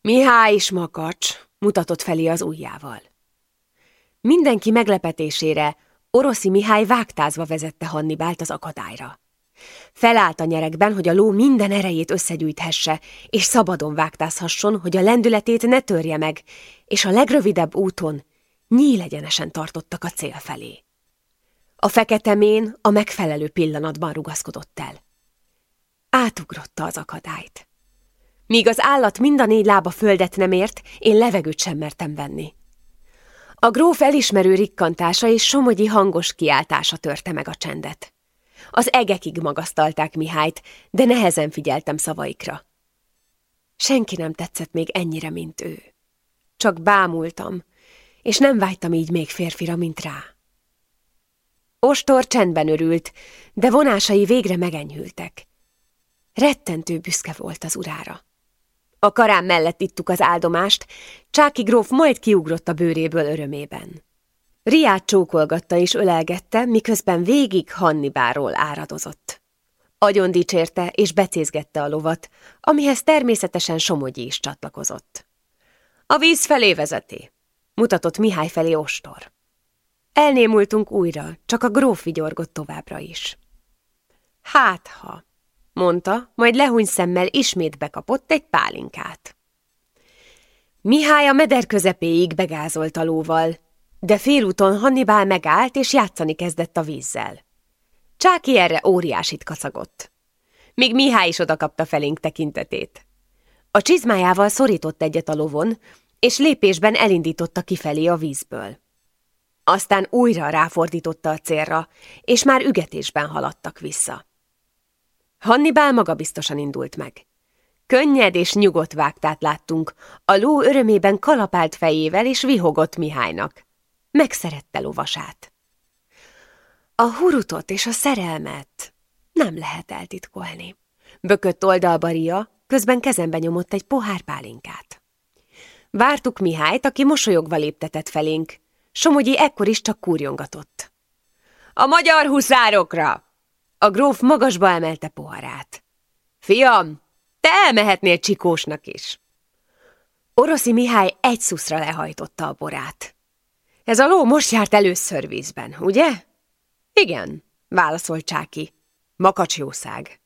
Mihály is makacs, mutatott felé az ujjával. Mindenki meglepetésére Oroszi Mihály vágtázva vezette Hannibált az akadályra. Felállt a nyerekben, hogy a ló minden erejét összegyűjthesse, és szabadon vágtázhasson, hogy a lendületét ne törje meg, és a legrövidebb úton nyílegyenesen tartottak a cél felé. A fekete mén a megfelelő pillanatban rugaszkodott el. Átugrotta az akadályt. Míg az állat mind a négy lába földet nem ért, én levegőt sem mertem venni. A gróf elismerő rikkantása és somogyi hangos kiáltása törte meg a csendet. Az egekig magasztalták Mihályt, de nehezen figyeltem szavaikra. Senki nem tetszett még ennyire, mint ő. Csak bámultam, és nem vágytam így még férfira, mint rá. Ostor csendben örült, de vonásai végre megenyhültek. Rettentő büszke volt az urára. A karám mellett ittuk az áldomást, Csáki gróf majd kiugrott a bőréből örömében. Riát csókolgatta és ölelgette, miközben végig Hannibáról áradozott. Agyon dicsérte és becézgette a lovat, amihez természetesen Somogyi is csatlakozott. A víz felé vezeti, mutatott Mihály felé ostor. Elnémultunk újra, csak a gróf vigyorgott továbbra is. Hát ha, mondta, majd lehúny szemmel ismét bekapott egy pálinkát. Mihály a meder közepéig begázolt a lóval, de félúton Hannibál megállt és játszani kezdett a vízzel. Csáki erre óriásit kacagott. Még Mihály is odakapta felénk tekintetét. A csizmájával szorított egyet a lovon, és lépésben elindította kifelé a vízből. Aztán újra ráfordította a célra, és már ügetésben haladtak vissza. Hannibál magabiztosan indult meg. Könnyed és nyugodt vágtát láttunk, a ló örömében kalapált fejével és vihogott Mihálynak. Megszerette lovasát. A hurutot és a szerelmet nem lehet eltitkolni. Bökött oldalba Ria, közben kezembe nyomott egy pohár pálinkát. Vártuk Mihályt, aki mosolyogva léptetett felénk. Somogyi ekkor is csak kúrjongatott. A magyar huszárokra! A gróf magasba emelte poharát. Fiam, te elmehetnél csikósnak is. Oroszi Mihály egy szuszra lehajtotta a borát. Ez a ló most járt először vízben, ugye? Igen, válaszolt Csáki. Makacsjószág.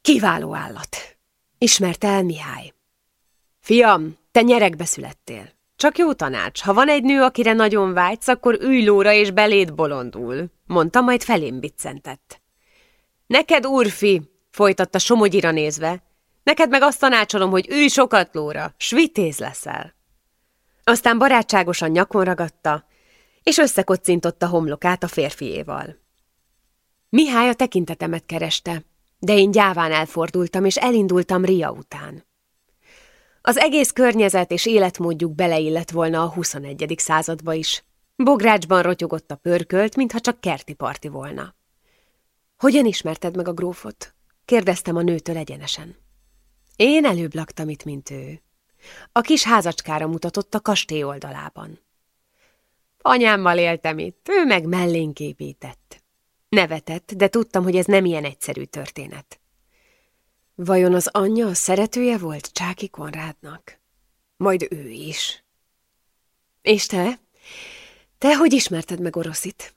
Kiváló állat. Ismerte el Mihály. Fiam, te nyerekbe születtél. Csak jó tanács, ha van egy nő, akire nagyon vágysz, akkor ülj lóra és beléd bolondul, mondta, majd felém biccentett. Neked, úrfi, folytatta Somogyira nézve, Neked meg azt tanácsolom, hogy ülj sokat lóra, svitéz leszel. Aztán barátságosan nyakon ragadta, és összekocintotta homlokát a férfiéval. Mihály a tekintetemet kereste, de én gyáván elfordultam, és elindultam Ria után. Az egész környezet és életmódjuk beleillett volna a 21. századba is. Bográcsban rotyogott a pörkölt, mintha csak kerti parti volna. Hogyan ismerted meg a grófot? kérdeztem a nőtől egyenesen. Én előbb laktam itt, mint ő. A kis házacskára mutatott a kastély oldalában. Anyámmal éltem itt, ő meg mellénk épített. Nevetett, de tudtam, hogy ez nem ilyen egyszerű történet. Vajon az anyja szeretője volt Csáki Konrádnak? Majd ő is. És te? Te hogy ismerted meg Oroszit?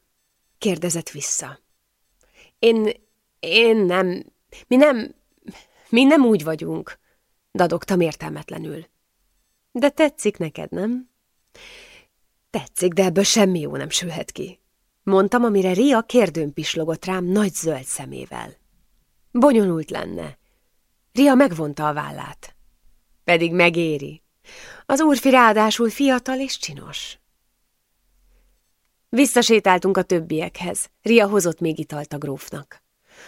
Kérdezett vissza. Én... én nem... Mi nem... Mi nem úgy vagyunk, dadogtam értelmetlenül. De tetszik neked, nem? Tetszik, de ebből semmi jó nem sülhet ki. Mondtam, amire Ria kérdőn pislogott rám nagy zöld szemével. Bonyolult lenne. Ria megvonta a vállát. Pedig megéri. Az úrfi ráadásul fiatal és csinos. Visszasétáltunk a többiekhez. Ria hozott még italt a grófnak.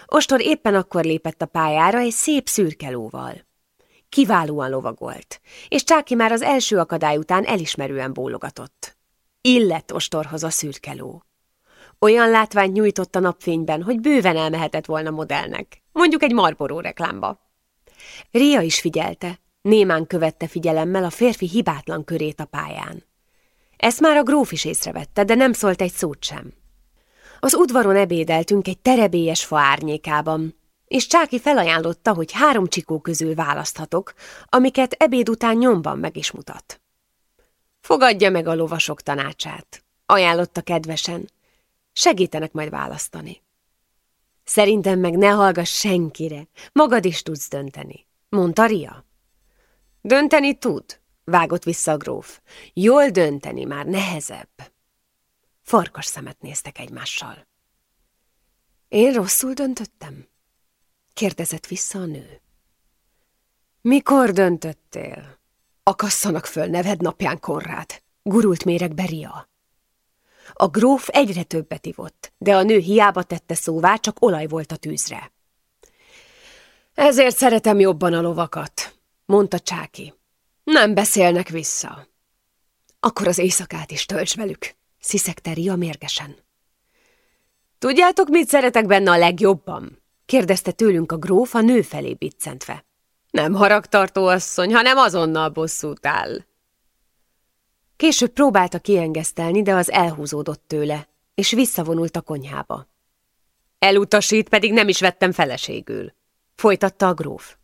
Ostor éppen akkor lépett a pályára egy szép szürke lóval. Kiválóan lovagolt, és Csáki már az első akadály után elismerően bólogatott. Illett Ostorhoz a szürke ló. Olyan látványt nyújtott a napfényben, hogy bőven elmehetett volna modellnek, mondjuk egy Marboró reklámba. Ria is figyelte, némán követte figyelemmel a férfi hibátlan körét a pályán. Ezt már a gróf is észrevette, de nem szólt egy szót sem. Az udvaron ebédeltünk egy terebélyes fa árnyékában, és Csáki felajánlotta, hogy három csikó közül választhatok, amiket ebéd után nyomban meg is mutat. Fogadja meg a lovasok tanácsát, ajánlotta kedvesen. Segítenek majd választani. Szerintem meg ne hallgass senkire, magad is tudsz dönteni, mondta Ria. Dönteni tud, vágott vissza a gróf. Jól dönteni már nehezebb. Farkas szemet néztek egymással. Én rosszul döntöttem? kérdezett vissza a nő. Mikor döntöttél? Akasszanak föl neved napján, Konrád, gurult méreg Beria. A gróf egyre többet ivott, de a nő hiába tette szóvá, csak olaj volt a tűzre. Ezért szeretem jobban a lovakat, mondta Csáki. Nem beszélnek vissza. Akkor az éjszakát is tölts velük, sziszegte Ria mérgesen. Tudjátok, mit szeretek benne a legjobban? kérdezte tőlünk a gróf a nő felé biccentve. Nem haragtartó asszony, hanem azonnal bosszút áll. Később próbálta kiengesztelni, de az elhúzódott tőle, és visszavonult a konyhába. Elutasít, pedig nem is vettem feleségül, folytatta a gróf.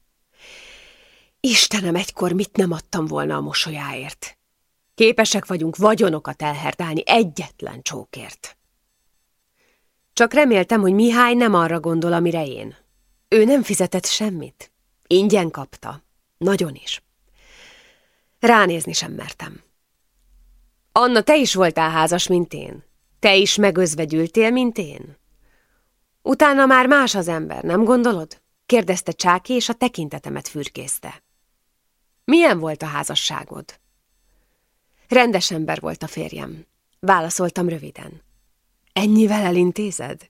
Istenem, egykor mit nem adtam volna a mosolyáért. Képesek vagyunk vagyonokat elherdálni egyetlen csókért. Csak reméltem, hogy Mihály nem arra gondol, amire én. Ő nem fizetett semmit. Ingyen kapta. Nagyon is. Ránézni sem mertem. Anna, te is voltál házas, mint én. Te is megözvegyültél, mint én. Utána már más az ember, nem gondolod? kérdezte Csáki, és a tekintetemet fürkészte. Milyen volt a házasságod? Rendes ember volt a férjem. Válaszoltam röviden. Ennyivel elintézed?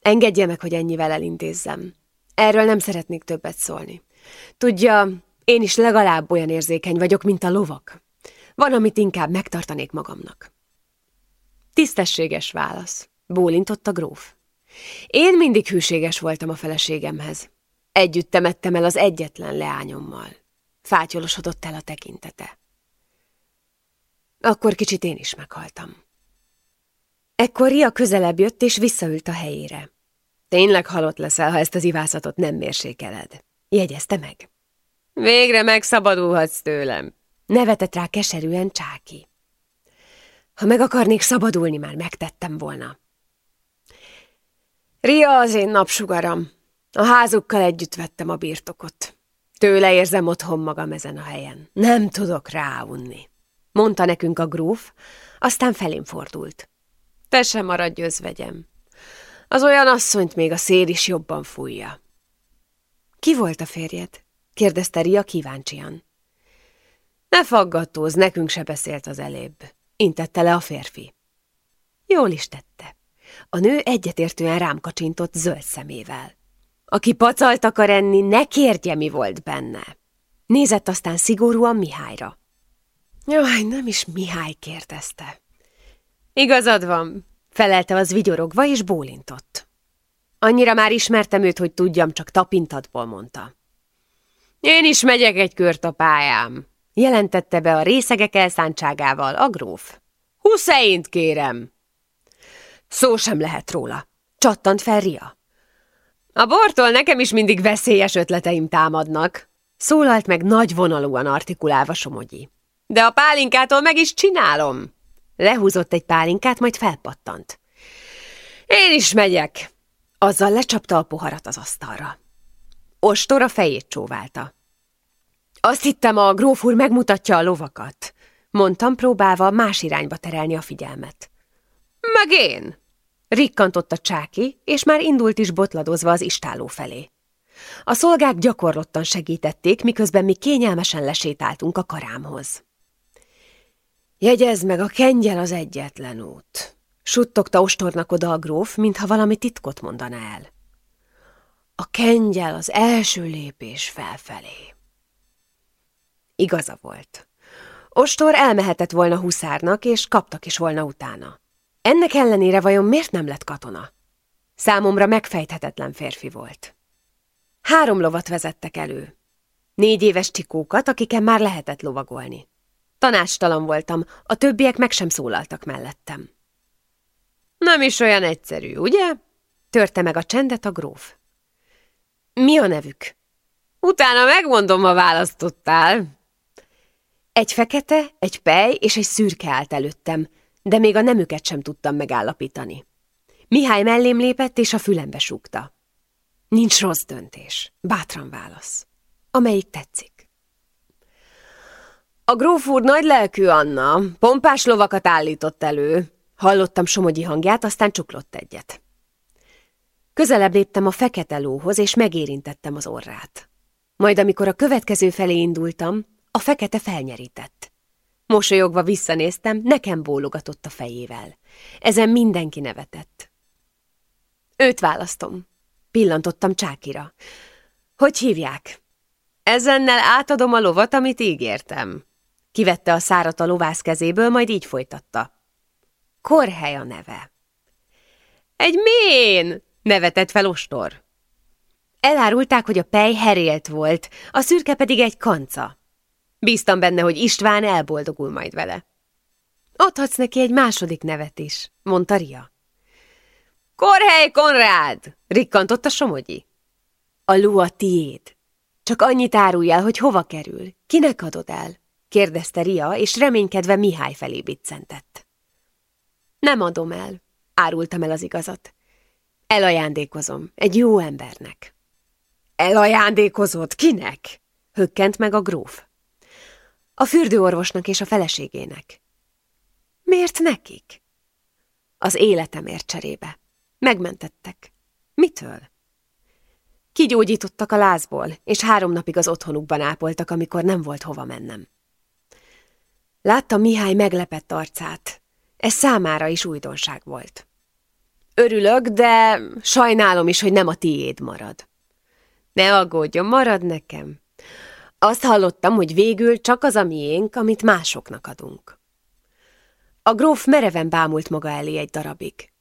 Engedje meg, hogy ennyivel elintézzem. Erről nem szeretnék többet szólni. Tudja, én is legalább olyan érzékeny vagyok, mint a lovak. Van, amit inkább megtartanék magamnak. Tisztességes válasz, bólintott a gróf. Én mindig hűséges voltam a feleségemhez. Együtt temettem el az egyetlen leányommal. Fátyolosodott el a tekintete. Akkor kicsit én is meghaltam. Ekkor Ria közelebb jött és visszaült a helyére. Tényleg halott leszel, ha ezt az ivászatot nem mérsékeled. Jegyezte meg. Végre megszabadulhatsz tőlem. Nevetett rá keserűen Csáki. Ha meg akarnék szabadulni, már megtettem volna. Ria az én napsugaram. A házukkal együtt vettem a birtokot. Tőle érzem otthon magam ezen a helyen. Nem tudok ráunni. Mondta nekünk a gróf, aztán felém fordult. Te sem maradj özvegyem. Az olyan asszonyt még a szél is jobban fújja. Ki volt a férjed? kérdezte Ria kíváncsian. Ne faggatóz, nekünk se beszélt az elébb, intette le a férfi. Jól is tette. A nő egyetértően rám kacsintott zöld szemével. Aki pacalt akar enni, ne kérje, mi volt benne. Nézett aztán szigorúan Mihályra. Jaj, nem is Mihály kérdezte. Igazad van, felelte az vigyorogva, és bólintott. Annyira már ismertem őt, hogy tudjam, csak tapintatból mondta. Én is megyek egy kört a pályám, jelentette be a részegek elszántságával a gróf. Husseint kérem! Szó sem lehet róla. Csattant fel Ria. A bortól nekem is mindig veszélyes ötleteim támadnak, szólalt meg nagy vonalúan artikulálva Somogyi. De a pálinkától meg is csinálom. Lehúzott egy pálinkát, majd felpattant. Én is megyek. Azzal lecsapta a poharat az asztalra. Ostor a fejét csóválta. Azt hittem, a gróf úr megmutatja a lovakat, mondtam, próbálva más irányba terelni a figyelmet. Meg én, rikkantott a csáki, és már indult is botladozva az istáló felé. A szolgák gyakorlottan segítették, miközben mi kényelmesen lesétáltunk a karámhoz. Jegyezd meg, a kengyel az egyetlen út, suttogta ostornak oda a gróf, mintha valami titkot mondana el. A kengyel az első lépés felfelé. Igaza volt. Ostor elmehetett volna huszárnak, és kaptak is volna utána. Ennek ellenére vajon miért nem lett katona? Számomra megfejthetetlen férfi volt. Három lovat vezettek elő. Négy éves csikókat, akiken már lehetett lovagolni. Tanástalan voltam, a többiek meg sem szólaltak mellettem. Nem is olyan egyszerű, ugye? Törte meg a csendet a gróf. Mi a nevük? Utána megmondom, ha választottál. Egy fekete, egy pej és egy szürke állt előttem, de még a nemüket sem tudtam megállapítani. Mihály mellém lépett, és a fülembe súgta. Nincs rossz döntés, bátran válasz. Amelyik tetszik. A gróf úr nagy lelkű Anna, pompás lovakat állított elő. Hallottam Somogyi hangját, aztán csuklott egyet. Közelebb léptem a fekete lóhoz, és megérintettem az orrát. Majd amikor a következő felé indultam, a fekete felnyerített. Mosolyogva visszanéztem, nekem bólogatott a fejével. Ezen mindenki nevetett. Őt választom. Pillantottam Csákira. Hogy hívják? Ezennel átadom a lovat, amit ígértem. Kivette a szárat a lovász kezéből, majd így folytatta. Korhely a neve. Egy mén! nevetett fel ostor. Elárulták, hogy a pej herélt volt, a szürke pedig egy kanca. Bíztam benne, hogy István elboldogul majd vele. Adhatsz neki egy második nevet is, mondta Ria. Korhely Konrád! rikkantott a Somogyi. A ló a tiéd. Csak annyit árulj el, hogy hova kerül. Kinek adod el? kérdezte Ria, és reménykedve Mihály felé biccentett. Nem adom el, árultam el az igazat. Elajándékozom egy jó embernek. Elajándékozod kinek? hökkent meg a gróf. A fürdőorvosnak és a feleségének. Miért nekik? Az életemért cserébe. Megmentettek. Mitől? Kigyógyítottak a lázból, és három napig az otthonukban ápoltak, amikor nem volt hova mennem. Láttam Mihály meglepett arcát. Ez számára is újdonság volt. Örülök, de sajnálom is, hogy nem a tiéd marad. Ne aggódjon, marad nekem. Azt hallottam, hogy végül csak az a miénk, amit másoknak adunk. A gróf mereven bámult maga elé egy darabig.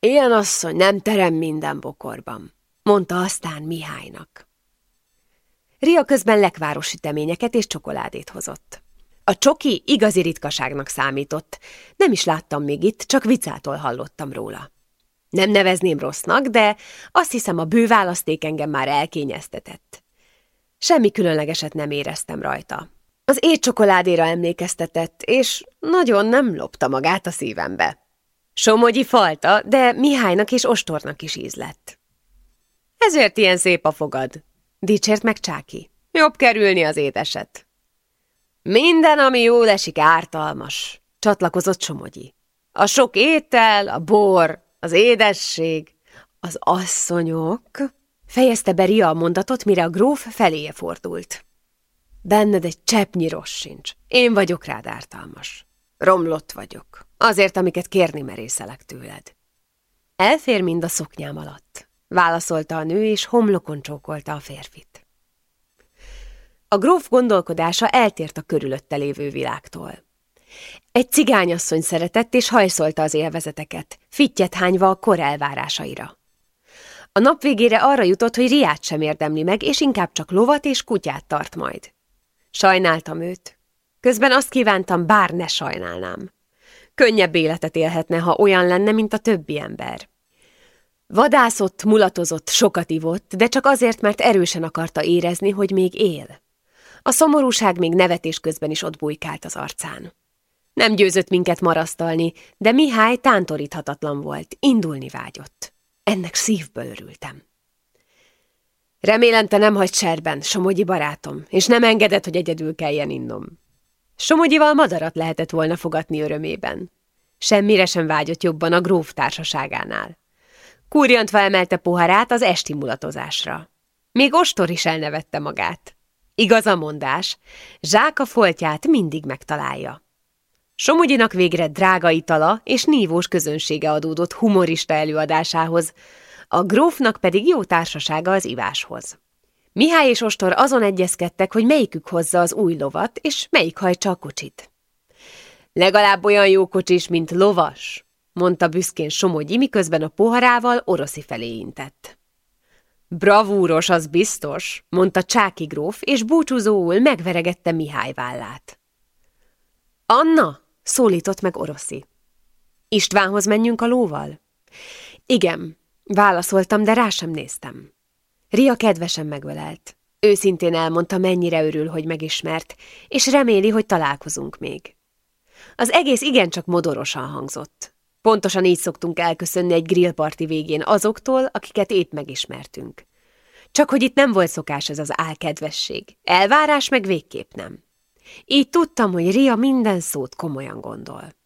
Ilyen asszony nem terem minden bokorban, mondta aztán Mihálynak. Ria közben lekváros süteményeket és csokoládét hozott. A csoki igazi ritkaságnak számított. Nem is láttam még itt, csak vicától hallottam róla. Nem nevezném rossznak, de azt hiszem a bő választék engem már elkényeztetett. Semmi különlegeset nem éreztem rajta. Az étcsokoládéra emlékeztetett, és nagyon nem lopta magát a szívembe. Somogyi falta, de Mihálynak és Ostornak is íz lett. Ezért ilyen szép a fogad, dicsért meg Csáki. Jobb kerülni az édeset. Minden, ami jól esik, ártalmas, csatlakozott Somogyi. A sok étel, a bor, az édesség, az asszonyok, Fejezte be Ria a mondatot, mire a gróf feléje fordult. Benned egy cseppnyi rossz sincs. Én vagyok rád ártalmas. Romlott vagyok. Azért, amiket kérni merészelek tőled. Elfér mind a szoknyám alatt, válaszolta a nő, és homlokon csókolta a férfit. A gróf gondolkodása eltért a körülötte lévő világtól. Egy cigányasszony szeretett és hajszolta az élvezeteket, fittyet hányva a kor elvárásaira. A nap végére arra jutott, hogy Riát sem érdemli meg, és inkább csak lovat és kutyát tart majd. Sajnáltam őt. Közben azt kívántam, bár ne sajnálnám. Könnyebb életet élhetne, ha olyan lenne, mint a többi ember. Vadászott, mulatozott, sokat ivott, de csak azért, mert erősen akarta érezni, hogy még él. A szomorúság még nevetés közben is ott bujkált az arcán. Nem győzött minket marasztalni, de Mihály tántoríthatatlan volt, indulni vágyott. Ennek szívből örültem. Remélem, te nem hagy serben, Somogyi barátom, és nem engedett, hogy egyedül kelljen innom. Somogyival madarat lehetett volna fogatni örömében. Semmire sem vágyott jobban a gróf társaságánál. Kurjantva emelte poharát az esti mulatozásra. Még Ostor is elnevette magát. Igaz a mondás, zsák a foltját mindig megtalálja. Somogyinak végre drága itala és nívós közönsége adódott humorista előadásához, a grófnak pedig jó társasága az iváshoz. Mihály és Ostor azon egyezkedtek, hogy melyikük hozza az új lovat, és melyik hajtsa a kocsit. Legalább olyan jó kocsis, mint lovas, mondta büszkén Somogyi, miközben a poharával oroszi felé intett. Bravúros, az biztos, mondta Csáki gróf, és búcsúzóul megveregette Mihály vállát. Anna, szólított meg oroszi. Istvánhoz menjünk a lóval? Igen, válaszoltam, de rá sem néztem. Ria kedvesen megölelt. Őszintén elmondta, mennyire örül, hogy megismert, és reméli, hogy találkozunk még. Az egész igencsak modorosan hangzott. Pontosan így szoktunk elköszönni egy grillparti végén azoktól, akiket épp megismertünk. Csak hogy itt nem volt szokás ez az álkedvesség. Elvárás meg végképp nem. Így tudtam, hogy Ria minden szót komolyan gondol.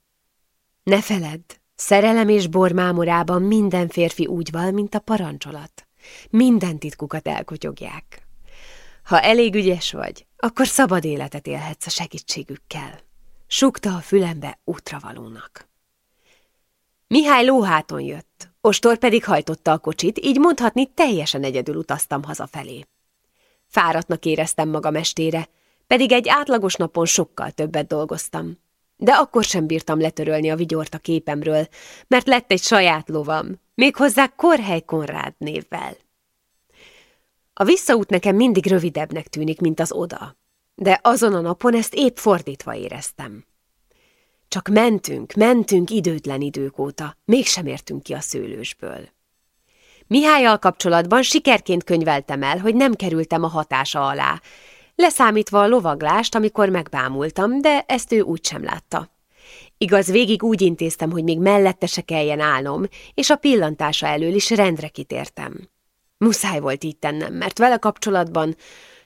Ne feledd, szerelem és bormámorában minden férfi úgy val, mint a parancsolat. Minden titkukat elkotyogják. Ha elég ügyes vagy, akkor szabad életet élhetsz a segítségükkel. Sukta a fülembe útravalónak. Mihály lóháton jött, Ostor pedig hajtotta a kocsit, így mondhatni teljesen egyedül utaztam hazafelé. Fáradtnak éreztem magam estére, pedig egy átlagos napon sokkal többet dolgoztam. De akkor sem bírtam letörölni a vigyort a képemről, mert lett egy saját lovam, méghozzá Korhely Konrád névvel. A visszaút nekem mindig rövidebbnek tűnik, mint az oda, de azon a napon ezt épp fordítva éreztem. Csak mentünk, mentünk időtlen idők óta, mégsem értünk ki a szőlősből. Mihályal kapcsolatban sikerként könyveltem el, hogy nem kerültem a hatása alá, leszámítva a lovaglást, amikor megbámultam, de ezt ő úgy sem látta. Igaz, végig úgy intéztem, hogy még mellette se kelljen állnom, és a pillantása elől is rendre kitértem. Muszáj volt így tennem, mert vele kapcsolatban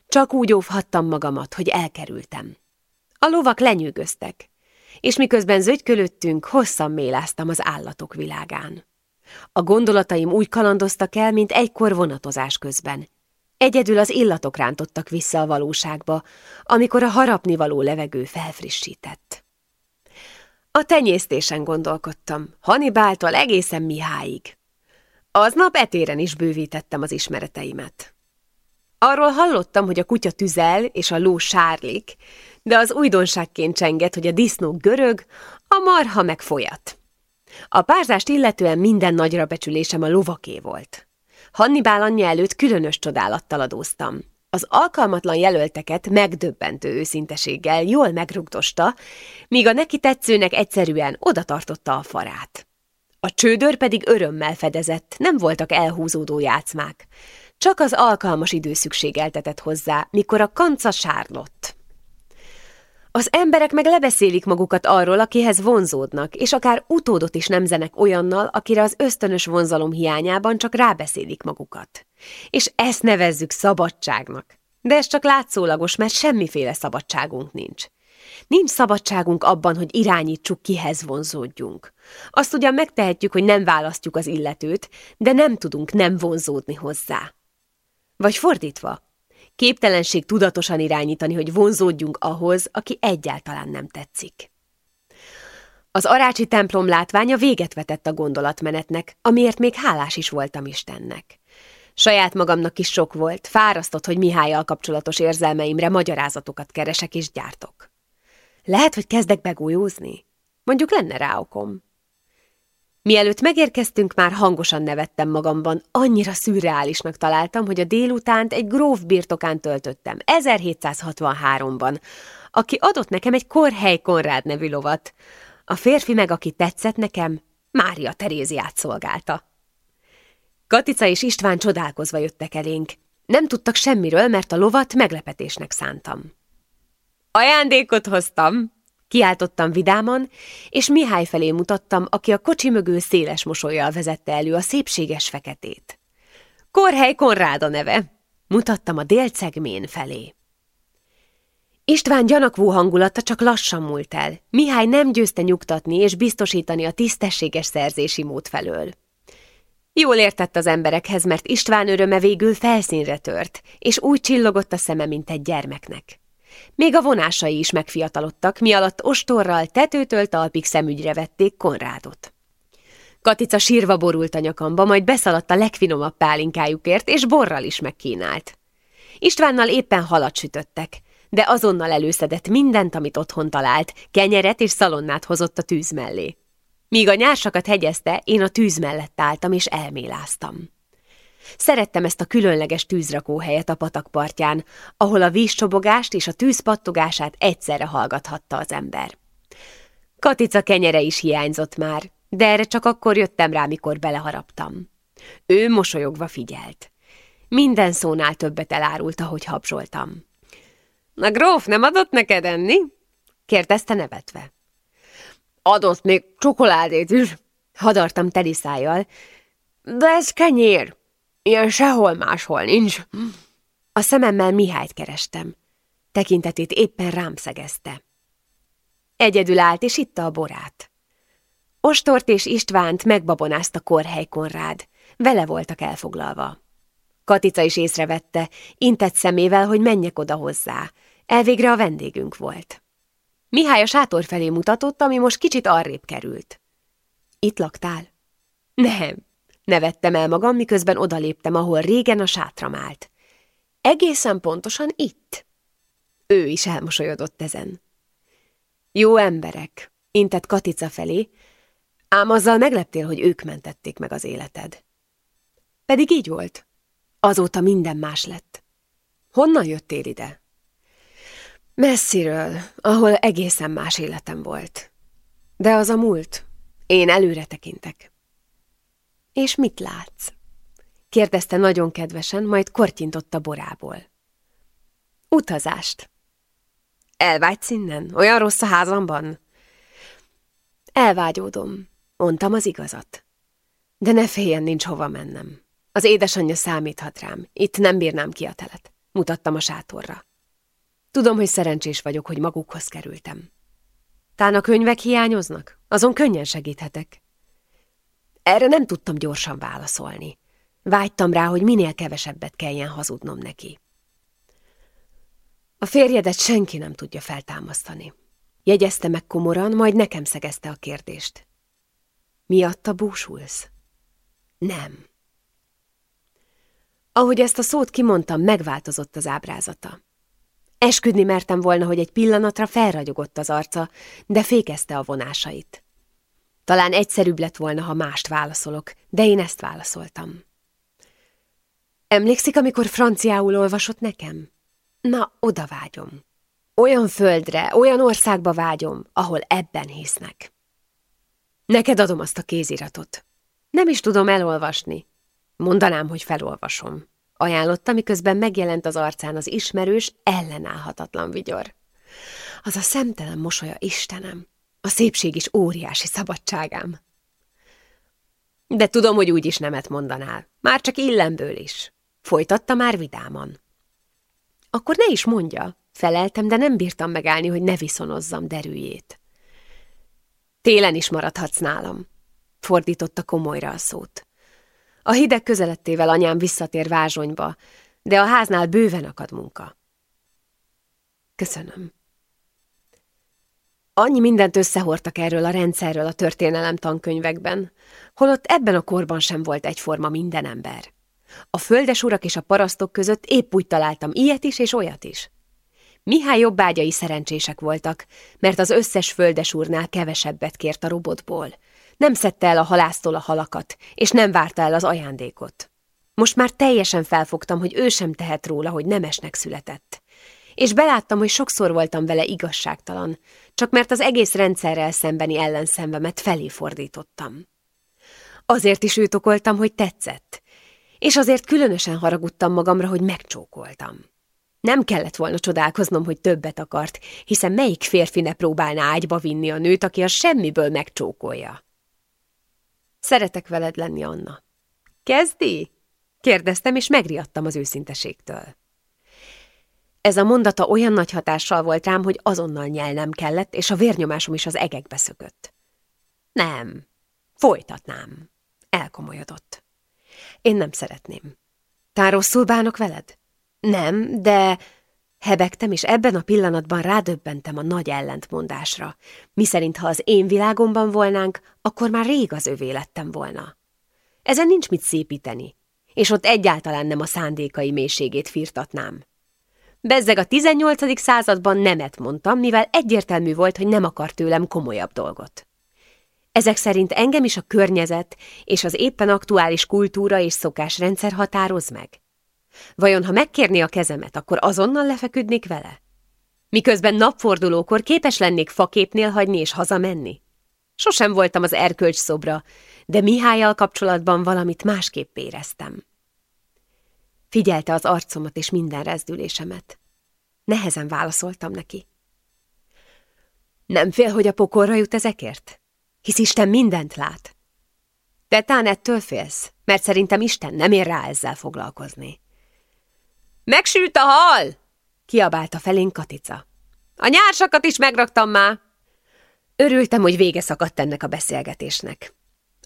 csak úgy óvhattam magamat, hogy elkerültem. A lovak lenyűgöztek, és miközben zögykölöttünk, hosszan méláztam az állatok világán. A gondolataim úgy kalandoztak el, mint egykor vonatozás közben. Egyedül az illatok rántottak vissza a valóságba, amikor a harapnivaló levegő felfrissített. A tenyésztésen gondolkodtam, Hannibáltól egészen Mihályig. Aznap etéren is bővítettem az ismereteimet. Arról hallottam, hogy a kutya tüzel és a ló sárlik, de az újdonságként csengett, hogy a disznó görög, a marha meg folyat. A párzást illetően minden nagyra becsülésem a lovaké volt. Hannibál anyja előtt különös csodálattal adóztam. Az alkalmatlan jelölteket megdöbbentő őszinteséggel jól megrugdosta, míg a neki tetszőnek egyszerűen oda tartotta a farát. A csődör pedig örömmel fedezett, nem voltak elhúzódó játszmák. Csak az alkalmas idő szükségeltetett hozzá, mikor a kanca sárlott. Az emberek meg lebeszélik magukat arról, akihez vonzódnak, és akár utódot is nemzenek olyannal, akire az ösztönös vonzalom hiányában csak rábeszélik magukat. És ezt nevezzük szabadságnak. De ez csak látszólagos, mert semmiféle szabadságunk nincs. Nincs szabadságunk abban, hogy irányítsuk, kihez vonzódjunk. Azt ugyan megtehetjük, hogy nem választjuk az illetőt, de nem tudunk nem vonzódni hozzá. Vagy fordítva, képtelenség tudatosan irányítani, hogy vonzódjunk ahhoz, aki egyáltalán nem tetszik. Az arácsi templom látványa véget vetett a gondolatmenetnek, amiért még hálás is voltam Istennek. Saját magamnak is sok volt, fárasztott, hogy Mihályal kapcsolatos érzelmeimre magyarázatokat keresek és gyártok. Lehet, hogy kezdek begújózni? Mondjuk lenne rá okom. Mielőtt megérkeztünk, már hangosan nevettem magamban, annyira szürreálisnak találtam, hogy a délutánt egy gróf birtokán töltöttem, 1763-ban, aki adott nekem egy Korhely Konrád nevű lovat. A férfi meg, aki tetszett nekem, Mária Teréziát szolgálta. Katica és István csodálkozva jöttek elénk. Nem tudtak semmiről, mert a lovat meglepetésnek szántam. Ajándékot hoztam, Kiáltottam vidáman, és Mihály felé mutattam, aki a kocsi mögül széles mosolyjal vezette elő a szépséges feketét. Korhely Konrád a neve. Mutattam a délcegmén felé. István gyanakvó hangulata csak lassan múlt el. Mihály nem győzte nyugtatni és biztosítani a tisztességes szerzési mód felől. Jól értett az emberekhez, mert István öröme végül felszínre tört, és úgy csillogott a szeme, mint egy gyermeknek. Még a vonásai is megfiatalodtak, mi alatt ostorral tetőtől talpig szemügyre vették Konrádot. Katica sírva borult a nyakamba, majd beszaladt a legfinomabb pálinkájukért, és borral is megkínált. Istvánnal éppen halat sütöttek, de azonnal előszedett mindent, amit otthon talált, kenyeret és szalonnát hozott a tűz mellé. Míg a nyársakat hegyezte, én a tűz mellett álltam és elméláztam. Szerettem ezt a különleges tűzrakóhelyet a patakpartján, ahol a vízcsobogást és a tűz pattogását egyszerre hallgathatta az ember. Katica kenyere is hiányzott már, de erre csak akkor jöttem rá, mikor beleharaptam. Ő mosolyogva figyelt. Minden szónál többet elárult, ahogy habzsoltam. Na, gróf, nem adott neked enni? kérdezte nevetve. Adott még csokoládét is, hadartam teliszájjal, de ez kenyér, Ilyen sehol máshol nincs. A szememmel Mihályt kerestem. Tekintetét éppen rám szegezte. Egyedül állt és itta a borát. Ostort és Istvánt megbabonázta Korhely Konrád. Vele voltak elfoglalva. Katica is észrevette, intett szemével, hogy menjek oda hozzá. Elvégre a vendégünk volt. Mihály a sátor felé mutatott, ami most kicsit arrébb került. Itt laktál? Nem, Nevettem el magam, miközben odaléptem, ahol régen a sátram állt. Egészen pontosan itt. Ő is elmosolyodott ezen. Jó emberek, intett Katica felé, ám azzal megleptél, hogy ők mentették meg az életed. Pedig így volt. Azóta minden más lett. Honnan jöttél ide? Messziről, ahol egészen más életem volt. De az a múlt. Én előre tekintek. És mit látsz? kérdezte nagyon kedvesen, majd kortyintott a borából. Utazást. Elvágysz innen? Olyan rossz a házamban? Elvágyódom, mondtam az igazat. De ne féljen, nincs hova mennem. Az édesanyja számíthat rám, itt nem bírnám ki a telet. Mutattam a sátorra. Tudom, hogy szerencsés vagyok, hogy magukhoz kerültem. Tán a könyvek hiányoznak? Azon könnyen segíthetek. Erre nem tudtam gyorsan válaszolni. Vágytam rá, hogy minél kevesebbet kelljen hazudnom neki. A férjedet senki nem tudja feltámasztani. Jegyezte meg komoran, majd nekem szegezte a kérdést. Miatta búsulsz? Nem. Ahogy ezt a szót kimondtam, megváltozott az ábrázata. Esküdni mertem volna, hogy egy pillanatra felragyogott az arca, de fékezte a vonásait. Talán egyszerűbb lett volna, ha mást válaszolok, de én ezt válaszoltam. Emlékszik, amikor franciául olvasott nekem? Na, oda vágyom. Olyan földre, olyan országba vágyom, ahol ebben hisznek. Neked adom azt a kéziratot. Nem is tudom elolvasni. Mondanám, hogy felolvasom. Ajánlotta, miközben megjelent az arcán az ismerős, ellenállhatatlan vigyor. Az a szemtelen mosolya, Istenem! A szépség is óriási szabadságám. De tudom, hogy úgy is nemet mondanál. Már csak illemből is. Folytatta már vidáman. Akkor ne is mondja, feleltem, de nem bírtam megállni, hogy ne viszonozzam derűjét. Télen is maradhatsz nálam, fordította komolyra a szót. A hideg közelettével anyám visszatér vázsonyba, de a háznál bőven akad munka. Köszönöm. Annyi mindent összehordtak erről a rendszerről a történelem tankönyvekben, holott ebben a korban sem volt egyforma minden ember. A földesurak és a parasztok között épp úgy találtam ilyet is és olyat is. Mihály jobbágyai szerencsések voltak, mert az összes földesúrnál kevesebbet kért a robotból. Nem szedte el a halásztól a halakat, és nem várta el az ajándékot. Most már teljesen felfogtam, hogy ő sem tehet róla, hogy nemesnek született. És beláttam, hogy sokszor voltam vele igazságtalan, csak mert az egész rendszerrel szembeni ellenszenvemet felé fordítottam. Azért is őt okoltam, hogy tetszett, és azért különösen haragudtam magamra, hogy megcsókoltam. Nem kellett volna csodálkoznom, hogy többet akart, hiszen melyik férfi ne próbálná ágyba vinni a nőt, aki a semmiből megcsókolja. Szeretek veled lenni, Anna. Kezdi? Kérdeztem, és megriadtam az őszinteségtől. Ez a mondata olyan nagy hatással volt rám, hogy azonnal nyelnem kellett, és a vérnyomásom is az egekbe szökött. Nem, folytatnám. Elkomolyodott. Én nem szeretném. Tán rosszul bánok veled? Nem, de... Hebegtem, és ebben a pillanatban rádöbbentem a nagy ellentmondásra, miszerint ha az én világomban volnánk, akkor már rég az övé lettem volna. Ezen nincs mit szépíteni, és ott egyáltalán nem a szándékai mélységét firtatnám. Bezzeg a 18. században nemet mondtam, mivel egyértelmű volt, hogy nem akar tőlem komolyabb dolgot. Ezek szerint engem is a környezet és az éppen aktuális kultúra és szokásrendszer határoz meg? Vajon, ha megkérni a kezemet, akkor azonnal lefeküdnék vele? Miközben napfordulókor képes lennék faképnél hagyni és hazamenni? Sosem voltam az erkölcs szobra, de Mihályjal kapcsolatban valamit másképp éreztem. Figyelte az arcomat és minden rezdülésemet. Nehezen válaszoltam neki. Nem fél, hogy a pokolra jut ezekért? Hisz Isten mindent lát. Te tán ettől félsz, mert szerintem Isten nem ér rá ezzel foglalkozni. Megsült a hal! kiabálta felénk Katica. A nyársakat is megraktam már. Örültem, hogy vége szakadt ennek a beszélgetésnek.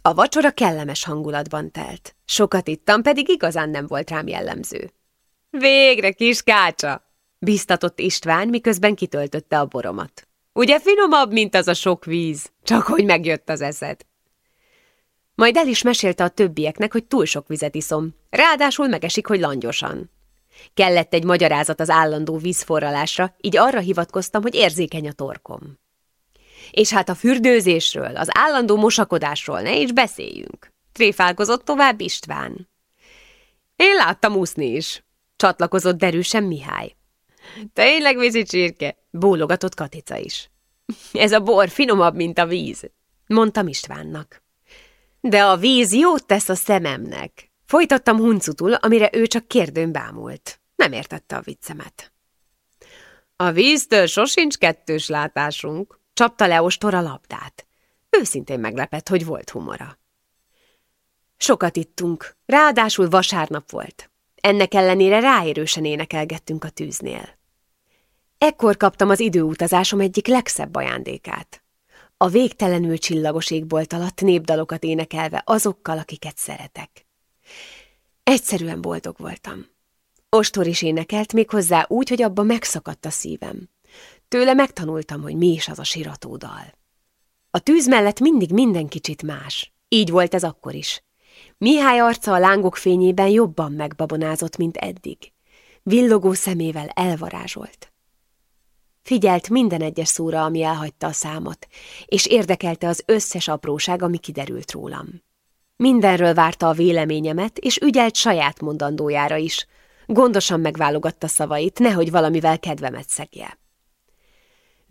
A vacsora kellemes hangulatban telt. Sokat ittam, pedig igazán nem volt rám jellemző. Végre, kis kácsa! Biztatott István, miközben kitöltötte a boromat. Ugye finomabb, mint az a sok víz, csak hogy megjött az eszed. Majd el is mesélte a többieknek, hogy túl sok vizet iszom, ráadásul megesik, hogy langyosan. Kellett egy magyarázat az állandó vízforralásra, így arra hivatkoztam, hogy érzékeny a torkom. És hát a fürdőzésről, az állandó mosakodásról ne is beszéljünk. Tréfálkozott tovább István. Én láttam úszni is, csatlakozott derűsen Mihály. Tényleg vízi csirke, bólogatott Katica is. Ez a bor finomabb, mint a víz, mondtam Istvánnak. De a víz jót tesz a szememnek. Folytattam huncutul, amire ő csak kérdőn bámult. Nem értette a viccemet. A víztől sosincs kettős látásunk, Csapta le ostor a labdát. Őszintén meglepett, hogy volt humora. Sokat ittunk, ráadásul vasárnap volt. Ennek ellenére ráérősen énekelgettünk a tűznél. Ekkor kaptam az időutazásom egyik legszebb ajándékát. A végtelenül csillagos égbolt alatt népdalokat énekelve azokkal, akiket szeretek. Egyszerűen boldog voltam. Ostor is énekelt, méghozzá úgy, hogy abba megszakadt a szívem. Tőle megtanultam, hogy mi is az a siratódal. A tűz mellett mindig minden kicsit más. Így volt ez akkor is. Mihály arca a lángok fényében jobban megbabonázott, mint eddig. Villogó szemével elvarázsolt. Figyelt minden egyes szóra, ami elhagyta a számot, és érdekelte az összes apróság, ami kiderült rólam. Mindenről várta a véleményemet, és ügyelt saját mondandójára is. Gondosan megválogatta szavait, nehogy valamivel kedvemet szegje.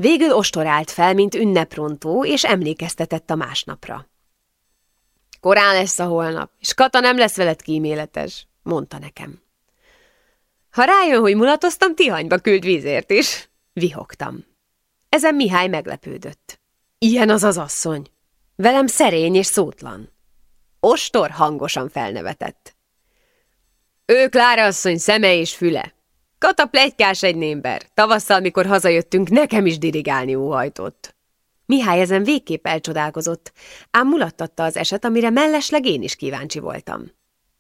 Végül ostorált fel, mint ünneprontó, és emlékeztetett a másnapra. Korán lesz a holnap, és Kata nem lesz veled kíméletes, mondta nekem. Ha rájön, hogy mulatoztam, Tihanyba küld vízért is, vihogtam. Ezen Mihály meglepődött. Ilyen az az asszony. Velem szerény és szótlan. Ostor hangosan felnevetett. Ő Klára asszony szeme és füle, Kata plegykás egy némber. Tavasszal, mikor hazajöttünk, nekem is dirigálni óhajtott. Mihály ezen végképp elcsodálkozott, ám mulattatta az eset, amire mellesleg én is kíváncsi voltam.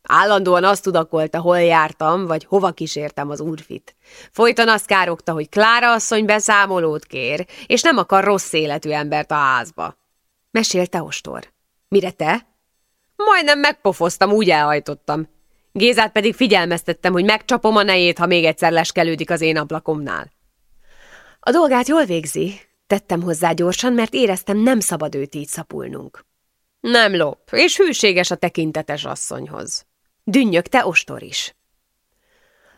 Állandóan azt tudakolta, hol jártam, vagy hova kísértem az úrfit. Folyton azt károgta, hogy Klára asszony beszámolót kér, és nem akar rossz életű embert a házba. Mesélte ostor. Mire te? Majdnem megpofoztam, úgy elhajtottam. Gézát pedig figyelmeztettem, hogy megcsapom a nejét, ha még egyszer leskelődik az én ablakomnál. A dolgát jól végzi, tettem hozzá gyorsan, mert éreztem, nem szabad őt így szapulnunk. Nem lop, és hűséges a tekintetes asszonyhoz. te ostor is.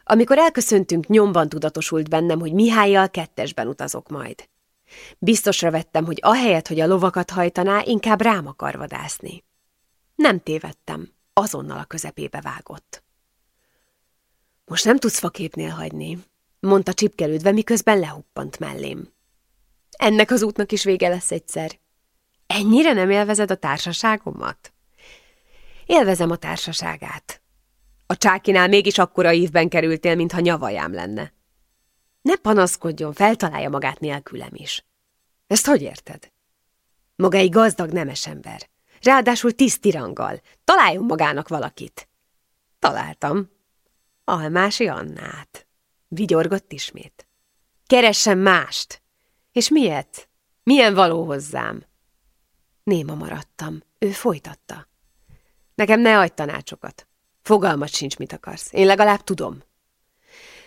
Amikor elköszöntünk, nyomban tudatosult bennem, hogy Mihályjal kettesben utazok majd. Biztosra vettem, hogy ahelyett, hogy a lovakat hajtaná, inkább rám akar vadászni. Nem tévedtem, azonnal a közepébe vágott. Most nem tudsz faképnél hagyni, mondta csipkelődve, miközben lehuppant mellém. Ennek az útnak is vége lesz egyszer. Ennyire nem élvezed a társaságomat? Élvezem a társaságát. A csákinál mégis akkora ívben kerültél, mintha nyavajám lenne. Ne panaszkodjon, feltalálja magát nélkülem is. Ezt hogy érted? Maga egy gazdag nemes ember. Ráadásul tisztiranggal. Találjon magának valakit. Találtam. Almási Annát. Vigyorgott ismét. Keressen mást. És miért? Milyen való hozzám? Néma maradtam. Ő folytatta. Nekem ne adj tanácsokat. Fogalmat sincs, mit akarsz. Én legalább tudom.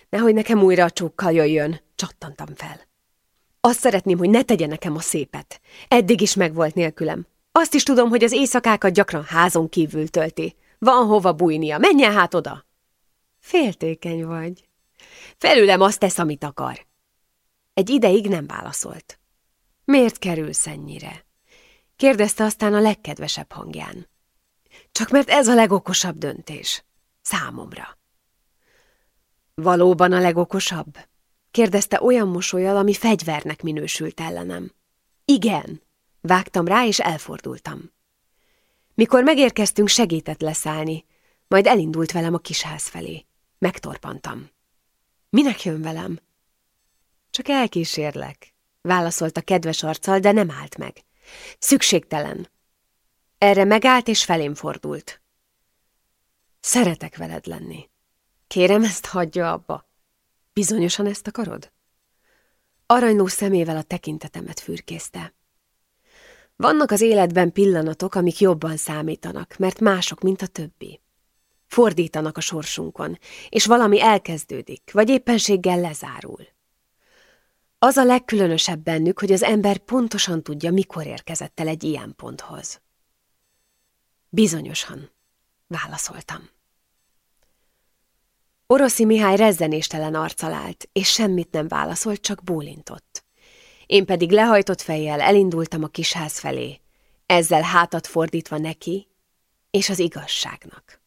Nehogy nekem újra a csókkal jöjjön. Csattantam fel. Azt szeretném, hogy ne tegye nekem a szépet. Eddig is megvolt nélkülem. Azt is tudom, hogy az éjszakákat gyakran házon kívül tölti. Van hova bújnia. Menjen hát oda. Féltékeny vagy. Felülem azt tesz, amit akar. Egy ideig nem válaszolt. Miért kerülsz ennyire? Kérdezte aztán a legkedvesebb hangján. Csak mert ez a legokosabb döntés. Számomra. Valóban a legokosabb? Kérdezte olyan mosolyal, ami fegyvernek minősült ellenem. Igen, vágtam rá, és elfordultam. Mikor megérkeztünk, segített leszállni, majd elindult velem a kisház felé. Megtorpantam. Minek jön velem? Csak elkísérlek, válaszolta kedves arccal, de nem állt meg. Szükségtelen. Erre megállt és felém fordult. Szeretek veled lenni. Kérem, ezt hagyja abba. Bizonyosan ezt akarod? Aranyló szemével a tekintetemet fürkészte. Vannak az életben pillanatok, amik jobban számítanak, mert mások, mint a többi. Fordítanak a sorsunkon, és valami elkezdődik, vagy éppenséggel lezárul. Az a legkülönösebb bennük, hogy az ember pontosan tudja, mikor érkezett el egy ilyen ponthoz. Bizonyosan, válaszoltam. Oroszi Mihály rezzenéstelen arccal állt, és semmit nem válaszolt, csak bólintott. Én pedig lehajtott fejjel elindultam a kisház felé, ezzel hátat fordítva neki és az igazságnak.